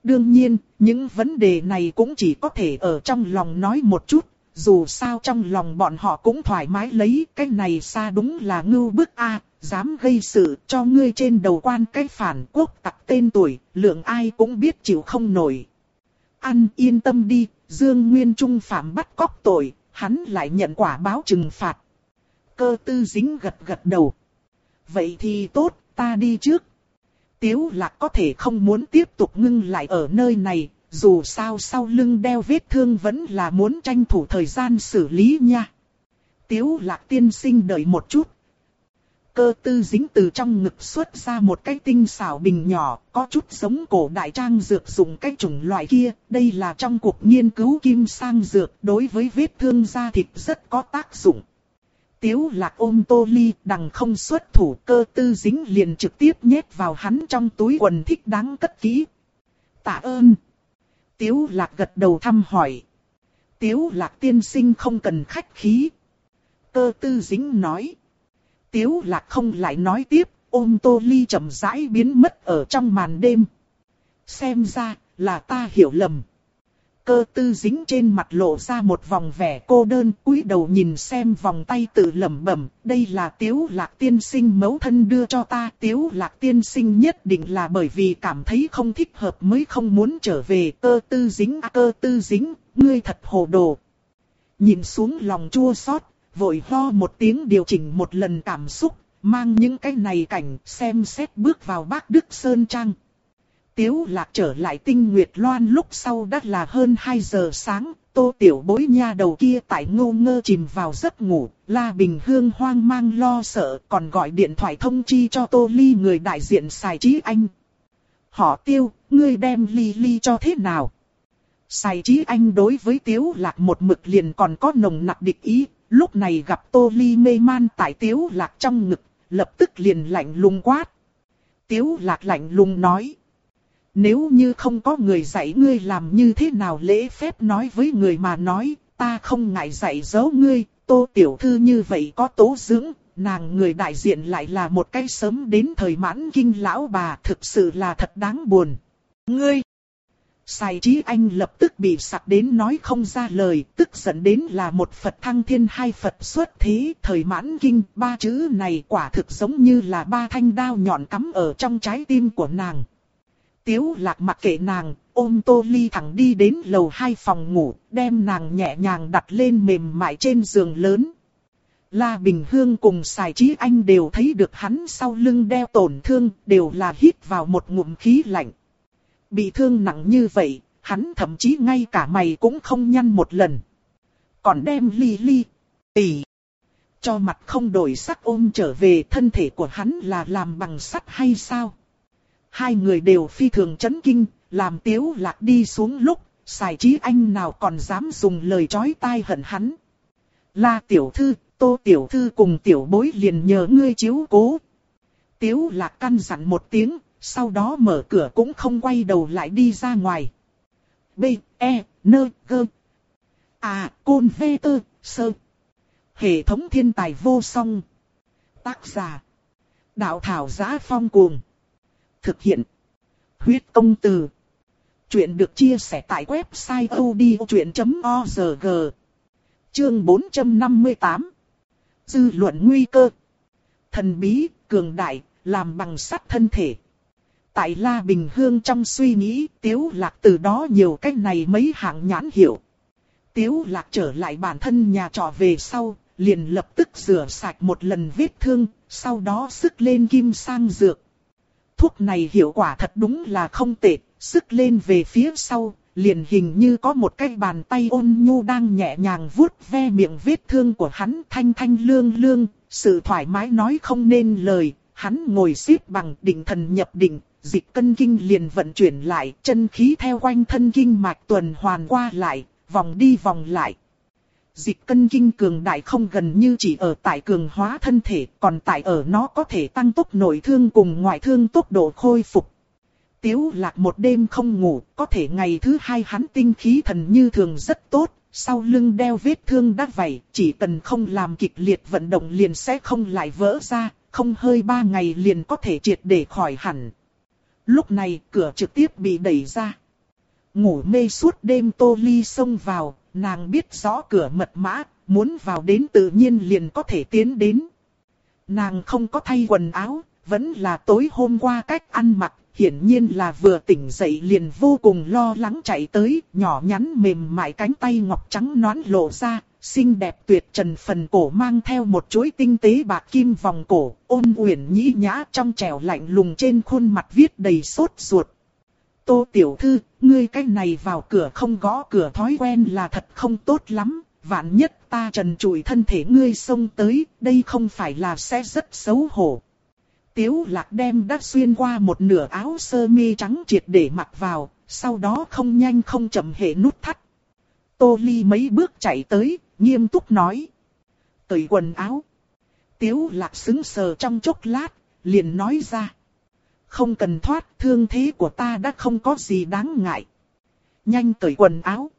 Đương nhiên, những vấn đề này cũng chỉ có thể ở trong lòng nói một chút, dù sao trong lòng bọn họ cũng thoải mái lấy cái này xa đúng là ngưu bức a dám gây sự cho ngươi trên đầu quan cái phản quốc tặc tên tuổi, lượng ai cũng biết chịu không nổi. Ăn yên tâm đi, Dương Nguyên Trung phạm bắt cóc tội, hắn lại nhận quả báo trừng phạt. Cơ tư dính gật gật đầu. Vậy thì tốt, ta đi trước. Tiếu lạc có thể không muốn tiếp tục ngưng lại ở nơi này, dù sao sau lưng đeo vết thương vẫn là muốn tranh thủ thời gian xử lý nha. Tiếu lạc tiên sinh đợi một chút. Cơ tư dính từ trong ngực xuất ra một cái tinh xảo bình nhỏ, có chút giống cổ đại trang dược dùng cái chủng loại kia. Đây là trong cuộc nghiên cứu kim sang dược đối với vết thương da thịt rất có tác dụng. Tiếu lạc ôm tô ly đằng không xuất thủ cơ tư dính liền trực tiếp nhét vào hắn trong túi quần thích đáng cất kỹ. Tạ ơn. Tiếu lạc gật đầu thăm hỏi. Tiếu lạc tiên sinh không cần khách khí. Cơ tư dính nói. Tiếu lạc không lại nói tiếp, ôm tô ly chậm rãi biến mất ở trong màn đêm. Xem ra, là ta hiểu lầm. Cơ tư dính trên mặt lộ ra một vòng vẻ cô đơn cúi đầu nhìn xem vòng tay tự lẩm bẩm, đây là tiếu lạc tiên sinh mẫu thân đưa cho ta. Tiếu lạc tiên sinh nhất định là bởi vì cảm thấy không thích hợp mới không muốn trở về cơ tư dính à, cơ tư dính, ngươi thật hồ đồ. Nhìn xuống lòng chua xót, vội ho một tiếng điều chỉnh một lần cảm xúc, mang những cái này cảnh xem xét bước vào bác Đức Sơn Trang. Tiếu lạc trở lại tinh nguyệt loan lúc sau đã là hơn 2 giờ sáng, tô tiểu bối nha đầu kia tại ngô ngơ chìm vào giấc ngủ, La Bình Hương hoang mang lo sợ còn gọi điện thoại thông chi cho tô ly người đại diện xài trí anh. Họ tiêu, ngươi đem ly ly cho thế nào? Xài trí anh đối với tiếu lạc một mực liền còn có nồng nặc địch ý, lúc này gặp tô ly mê man tại tiếu lạc trong ngực, lập tức liền lạnh lùng quát. Tiếu lạc lạnh lùng nói. Nếu như không có người dạy ngươi làm như thế nào lễ phép nói với người mà nói, ta không ngại dạy dỗ ngươi, tô tiểu thư như vậy có tố dưỡng, nàng người đại diện lại là một cái sớm đến thời mãn kinh lão bà thực sự là thật đáng buồn. Ngươi! Sai trí anh lập tức bị sặc đến nói không ra lời, tức giận đến là một Phật thăng thiên hai Phật xuất thế, thời mãn kinh, ba chữ này quả thực giống như là ba thanh đao nhọn cắm ở trong trái tim của nàng. Tiếu lạc mặc kệ nàng, ôm tô ly thẳng đi đến lầu hai phòng ngủ, đem nàng nhẹ nhàng đặt lên mềm mại trên giường lớn. La Bình Hương cùng Sài Trí Anh đều thấy được hắn sau lưng đeo tổn thương, đều là hít vào một ngụm khí lạnh. Bị thương nặng như vậy, hắn thậm chí ngay cả mày cũng không nhăn một lần. Còn đem ly ly, tỷ, cho mặt không đổi sắc ôm trở về thân thể của hắn là làm bằng sắt hay sao? Hai người đều phi thường chấn kinh, làm tiếu lạc đi xuống lúc, xài trí anh nào còn dám dùng lời chói tai hận hắn. La tiểu thư, tô tiểu thư cùng tiểu bối liền nhờ ngươi chiếu cố. Tiếu lạc căn dặn một tiếng, sau đó mở cửa cũng không quay đầu lại đi ra ngoài. B, E, N, G. À, Côn V, T, Sơ. Hệ thống thiên tài vô song. Tác giả. Đạo thảo giá phong cuồng. Thực hiện. Huyết công từ. Chuyện được chia sẻ tại website odchuyện.org. Chương 458. Dư luận nguy cơ. Thần bí, cường đại, làm bằng sắt thân thể. Tại La Bình Hương trong suy nghĩ, Tiếu Lạc từ đó nhiều cách này mấy hạng nhãn hiệu. Tiếu Lạc trở lại bản thân nhà trọ về sau, liền lập tức rửa sạch một lần vết thương, sau đó sức lên kim sang dược. Thuốc này hiệu quả thật đúng là không tệ, sức lên về phía sau, liền hình như có một cái bàn tay ôn nhu đang nhẹ nhàng vuốt ve miệng vết thương của hắn thanh thanh lương lương, sự thoải mái nói không nên lời, hắn ngồi xếp bằng định thần nhập định, dịch cân kinh liền vận chuyển lại, chân khí theo quanh thân kinh mạch tuần hoàn qua lại, vòng đi vòng lại. Dịch cân kinh cường đại không gần như chỉ ở tại cường hóa thân thể, còn tại ở nó có thể tăng tốc nội thương cùng ngoại thương tốc độ khôi phục. Tiếu lạc một đêm không ngủ, có thể ngày thứ hai hắn tinh khí thần như thường rất tốt, sau lưng đeo vết thương đắt vảy, chỉ cần không làm kịch liệt vận động liền sẽ không lại vỡ ra, không hơi ba ngày liền có thể triệt để khỏi hẳn. Lúc này cửa trực tiếp bị đẩy ra. Ngủ mê suốt đêm tô ly xông vào, nàng biết rõ cửa mật mã, muốn vào đến tự nhiên liền có thể tiến đến. Nàng không có thay quần áo, vẫn là tối hôm qua cách ăn mặc, hiển nhiên là vừa tỉnh dậy liền vô cùng lo lắng chạy tới, nhỏ nhắn mềm mại cánh tay ngọc trắng nõn lộ ra, xinh đẹp tuyệt trần phần cổ mang theo một chuỗi tinh tế bạc kim vòng cổ, ôn uyển nhĩ nhã trong trẻo lạnh lùng trên khuôn mặt viết đầy sốt ruột. Tô tiểu thư, ngươi cái này vào cửa không gõ cửa thói quen là thật không tốt lắm, vạn nhất ta trần trụi thân thể ngươi xông tới, đây không phải là sẽ rất xấu hổ. Tiếu lạc đem đã xuyên qua một nửa áo sơ mi trắng triệt để mặc vào, sau đó không nhanh không chậm hệ nút thắt. Tô Ly mấy bước chạy tới, nghiêm túc nói. Cởi quần áo. Tiếu lạc xứng sờ trong chốc lát, liền nói ra. Không cần thoát, thương thế của ta đã không có gì đáng ngại. Nhanh cởi quần áo.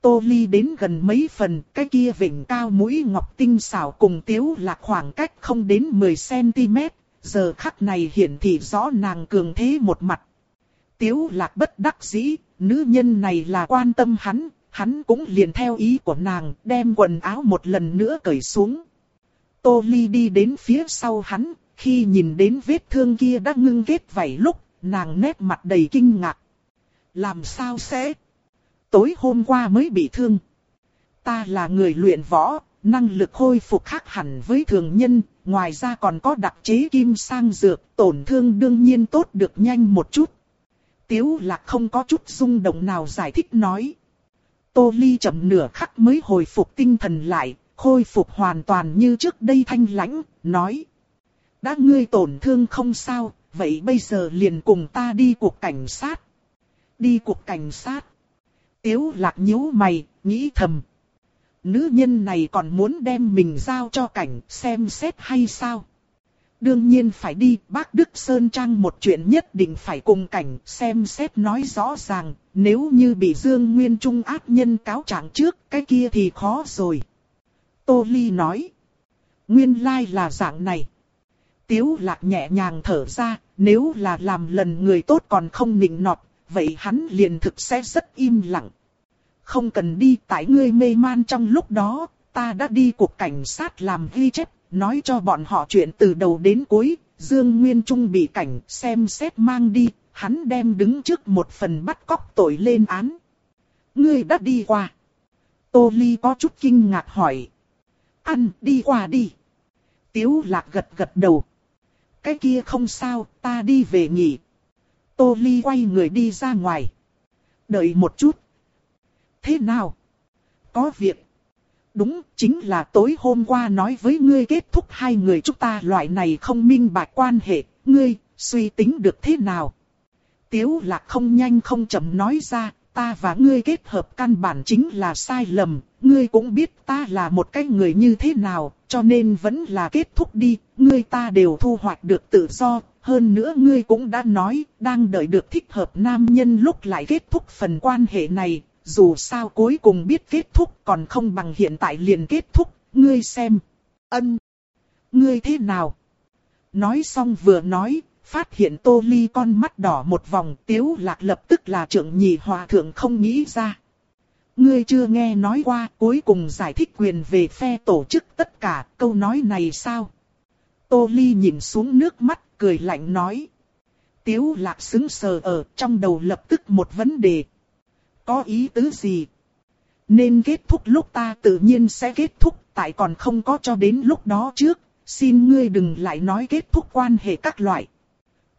Tô Ly đến gần mấy phần, cái kia vịnh cao mũi ngọc tinh xảo cùng tiếu lạc khoảng cách không đến 10cm, giờ khắc này hiển thị rõ nàng cường thế một mặt. Tiếu lạc bất đắc dĩ, nữ nhân này là quan tâm hắn, hắn cũng liền theo ý của nàng, đem quần áo một lần nữa cởi xuống. Tô Ly đi đến phía sau hắn, khi nhìn đến vết thương kia đã ngưng kết vảy lúc, nàng nét mặt đầy kinh ngạc. Làm sao sẽ? Tối hôm qua mới bị thương. Ta là người luyện võ, năng lực hồi phục khác hẳn với thường nhân, ngoài ra còn có đặc chế kim sang dược, tổn thương đương nhiên tốt được nhanh một chút. Tiếu lạc không có chút rung động nào giải thích nói. Tô Ly chậm nửa khắc mới hồi phục tinh thần lại, khôi phục hoàn toàn như trước đây thanh lãnh, nói. Đã ngươi tổn thương không sao, vậy bây giờ liền cùng ta đi cuộc cảnh sát. Đi cuộc cảnh sát. Tiếu lạc nhíu mày, nghĩ thầm. Nữ nhân này còn muốn đem mình giao cho cảnh xem xét hay sao? Đương nhiên phải đi, bác Đức Sơn Trang một chuyện nhất định phải cùng cảnh xem xét nói rõ ràng, nếu như bị Dương Nguyên Trung ác nhân cáo trạng trước, cái kia thì khó rồi. Tô Ly nói, nguyên lai là dạng này. Tiếu lạc nhẹ nhàng thở ra, nếu là làm lần người tốt còn không nịnh nọt, vậy hắn liền thực sẽ rất im lặng. Không cần đi tại ngươi mê man trong lúc đó, ta đã đi cuộc cảnh sát làm ghi chép, nói cho bọn họ chuyện từ đầu đến cuối, Dương Nguyên Trung bị cảnh xem xét mang đi, hắn đem đứng trước một phần bắt cóc tội lên án. Ngươi đã đi qua. Tô Ly có chút kinh ngạc hỏi. Ăn, đi qua đi. Tiếu lạc gật gật đầu. Cái kia không sao, ta đi về nghỉ. Tô Ly quay người đi ra ngoài. Đợi một chút. Thế nào? Có việc. Đúng, chính là tối hôm qua nói với ngươi kết thúc hai người chúng ta loại này không minh bạch quan hệ, ngươi, suy tính được thế nào? Tiếu lạc không nhanh không chậm nói ra, ta và ngươi kết hợp căn bản chính là sai lầm, ngươi cũng biết ta là một cái người như thế nào, cho nên vẫn là kết thúc đi, ngươi ta đều thu hoạch được tự do, hơn nữa ngươi cũng đã nói, đang đợi được thích hợp nam nhân lúc lại kết thúc phần quan hệ này, dù sao cuối cùng biết kết thúc còn không bằng hiện tại liền kết thúc, ngươi xem. Ân. Ngươi thế nào? Nói xong vừa nói, phát hiện tô ly con mắt đỏ một vòng tiếu lạc lập tức là trưởng nhị hòa thượng không nghĩ ra. Ngươi chưa nghe nói qua cuối cùng giải thích quyền về phe tổ chức tất cả câu nói này sao? Tô ly nhìn xuống nước mắt cười lạnh nói. Tiếu lạc xứng sờ ở trong đầu lập tức một vấn đề. Có ý tứ gì? Nên kết thúc lúc ta tự nhiên sẽ kết thúc, tại còn không có cho đến lúc đó trước, xin ngươi đừng lại nói kết thúc quan hệ các loại.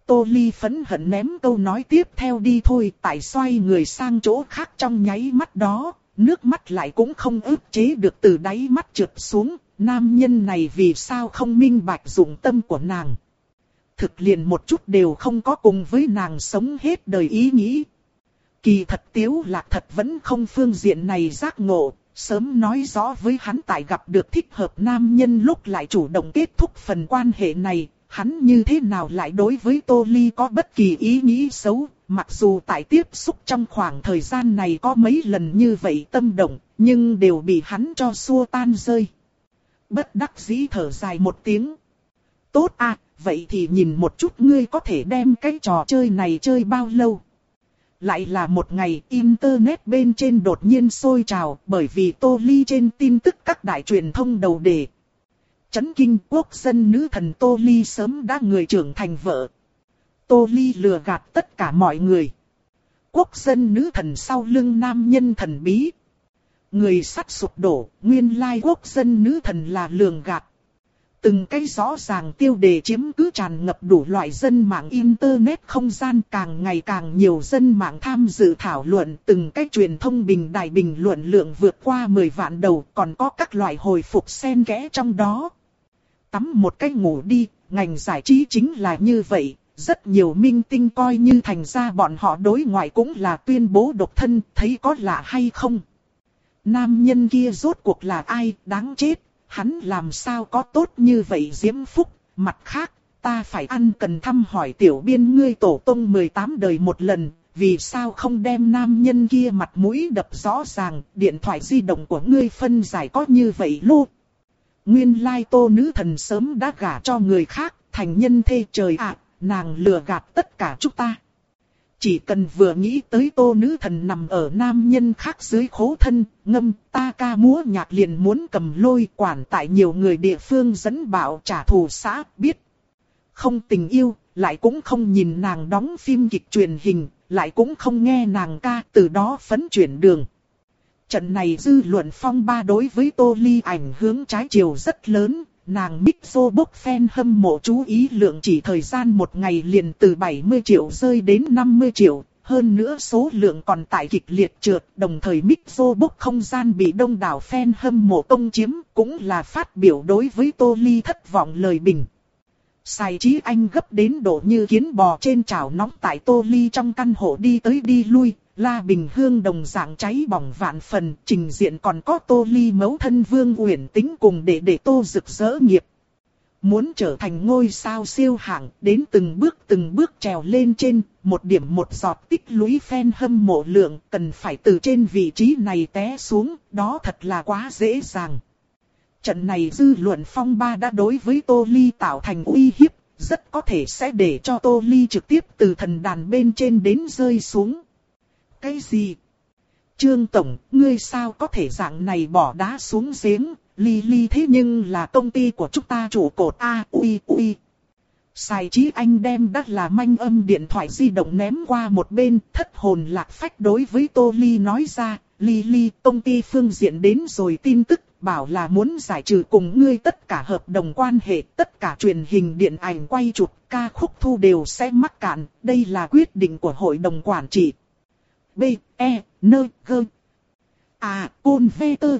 Tô Ly phẫn hận ném câu nói tiếp theo đi thôi, tại xoay người sang chỗ khác trong nháy mắt đó, nước mắt lại cũng không ức chế được từ đáy mắt trượt xuống, nam nhân này vì sao không minh bạch dụng tâm của nàng. Thực liền một chút đều không có cùng với nàng sống hết đời ý nghĩ. Kỳ thật tiếu lạc thật vẫn không phương diện này giác ngộ, sớm nói rõ với hắn tại gặp được thích hợp nam nhân lúc lại chủ động kết thúc phần quan hệ này, hắn như thế nào lại đối với Tô Ly có bất kỳ ý nghĩ xấu, mặc dù tại tiếp xúc trong khoảng thời gian này có mấy lần như vậy tâm động, nhưng đều bị hắn cho xua tan rơi. Bất đắc dĩ thở dài một tiếng. Tốt à, vậy thì nhìn một chút ngươi có thể đem cái trò chơi này chơi bao lâu. Lại là một ngày Internet bên trên đột nhiên sôi trào bởi vì Tô Ly trên tin tức các đại truyền thông đầu đề. Chấn kinh quốc dân nữ thần Tô Ly sớm đã người trưởng thành vợ. Tô Ly lừa gạt tất cả mọi người. Quốc dân nữ thần sau lưng nam nhân thần bí. Người sắt sụp đổ, nguyên lai quốc dân nữ thần là lường gạt. Từng cái rõ ràng tiêu đề chiếm cứ tràn ngập đủ loại dân mạng Internet không gian càng ngày càng nhiều dân mạng tham dự thảo luận từng cái truyền thông bình đài bình luận lượng vượt qua 10 vạn đầu còn có các loại hồi phục xen kẽ trong đó. Tắm một cái ngủ đi, ngành giải trí chính là như vậy, rất nhiều minh tinh coi như thành ra bọn họ đối ngoại cũng là tuyên bố độc thân, thấy có lạ hay không. Nam nhân kia rốt cuộc là ai, đáng chết, hắn làm sao có tốt như vậy diễm phúc, mặt khác, ta phải ăn cần thăm hỏi tiểu biên ngươi tổ tông 18 đời một lần, vì sao không đem nam nhân kia mặt mũi đập rõ ràng, điện thoại di động của ngươi phân giải có như vậy luôn? Nguyên lai tô nữ thần sớm đã gả cho người khác, thành nhân thê trời ạ, nàng lừa gạt tất cả chúng ta. Chỉ cần vừa nghĩ tới tô nữ thần nằm ở nam nhân khác dưới khố thân, ngâm, ta ca múa nhạc liền muốn cầm lôi quản tại nhiều người địa phương dẫn bảo trả thù xã, biết. Không tình yêu, lại cũng không nhìn nàng đóng phim kịch truyền hình, lại cũng không nghe nàng ca, từ đó phấn chuyển đường. Trận này dư luận phong ba đối với Tô Ly ảnh hướng trái chiều rất lớn, nàng Mixo bốc fan hâm mộ chú ý lượng chỉ thời gian một ngày liền từ 70 triệu rơi đến 50 triệu, hơn nữa số lượng còn tại kịch liệt trượt, đồng thời Mixo bốc không gian bị đông đảo fan hâm mộ công chiếm, cũng là phát biểu đối với Tô Ly thất vọng lời bình. Sai trí anh gấp đến độ như kiến bò trên chảo nóng tại Tô Ly trong căn hộ đi tới đi lui, La Bình Hương đồng dạng cháy bỏng vạn phần, trình diện còn có tô ly mấu thân vương uyển tính cùng để để tô rực rỡ nghiệp. Muốn trở thành ngôi sao siêu hạng, đến từng bước từng bước trèo lên trên, một điểm một giọt tích lũy phen hâm mộ lượng, cần phải từ trên vị trí này té xuống, đó thật là quá dễ dàng. Trận này dư luận phong ba đã đối với Tô Ly tạo thành uy hiếp, rất có thể sẽ để cho Tô Ly trực tiếp từ thần đàn bên trên đến rơi xuống. Cái gì? Trương Tổng, ngươi sao có thể dạng này bỏ đá xuống giếng, ly ly thế nhưng là công ty của chúng ta chủ cột A ui ui. Xài trí anh đem đắt là manh âm điện thoại di động ném qua một bên, thất hồn lạc phách đối với Tô Ly nói ra, Ly Ly, công ty phương diện đến rồi tin tức, bảo là muốn giải trừ cùng ngươi tất cả hợp đồng quan hệ, tất cả truyền hình điện ảnh quay chụp, ca khúc thu đều sẽ mắc cạn, đây là quyết định của hội đồng quản trị. B, E, N, G. À, Côn Vê Tơ,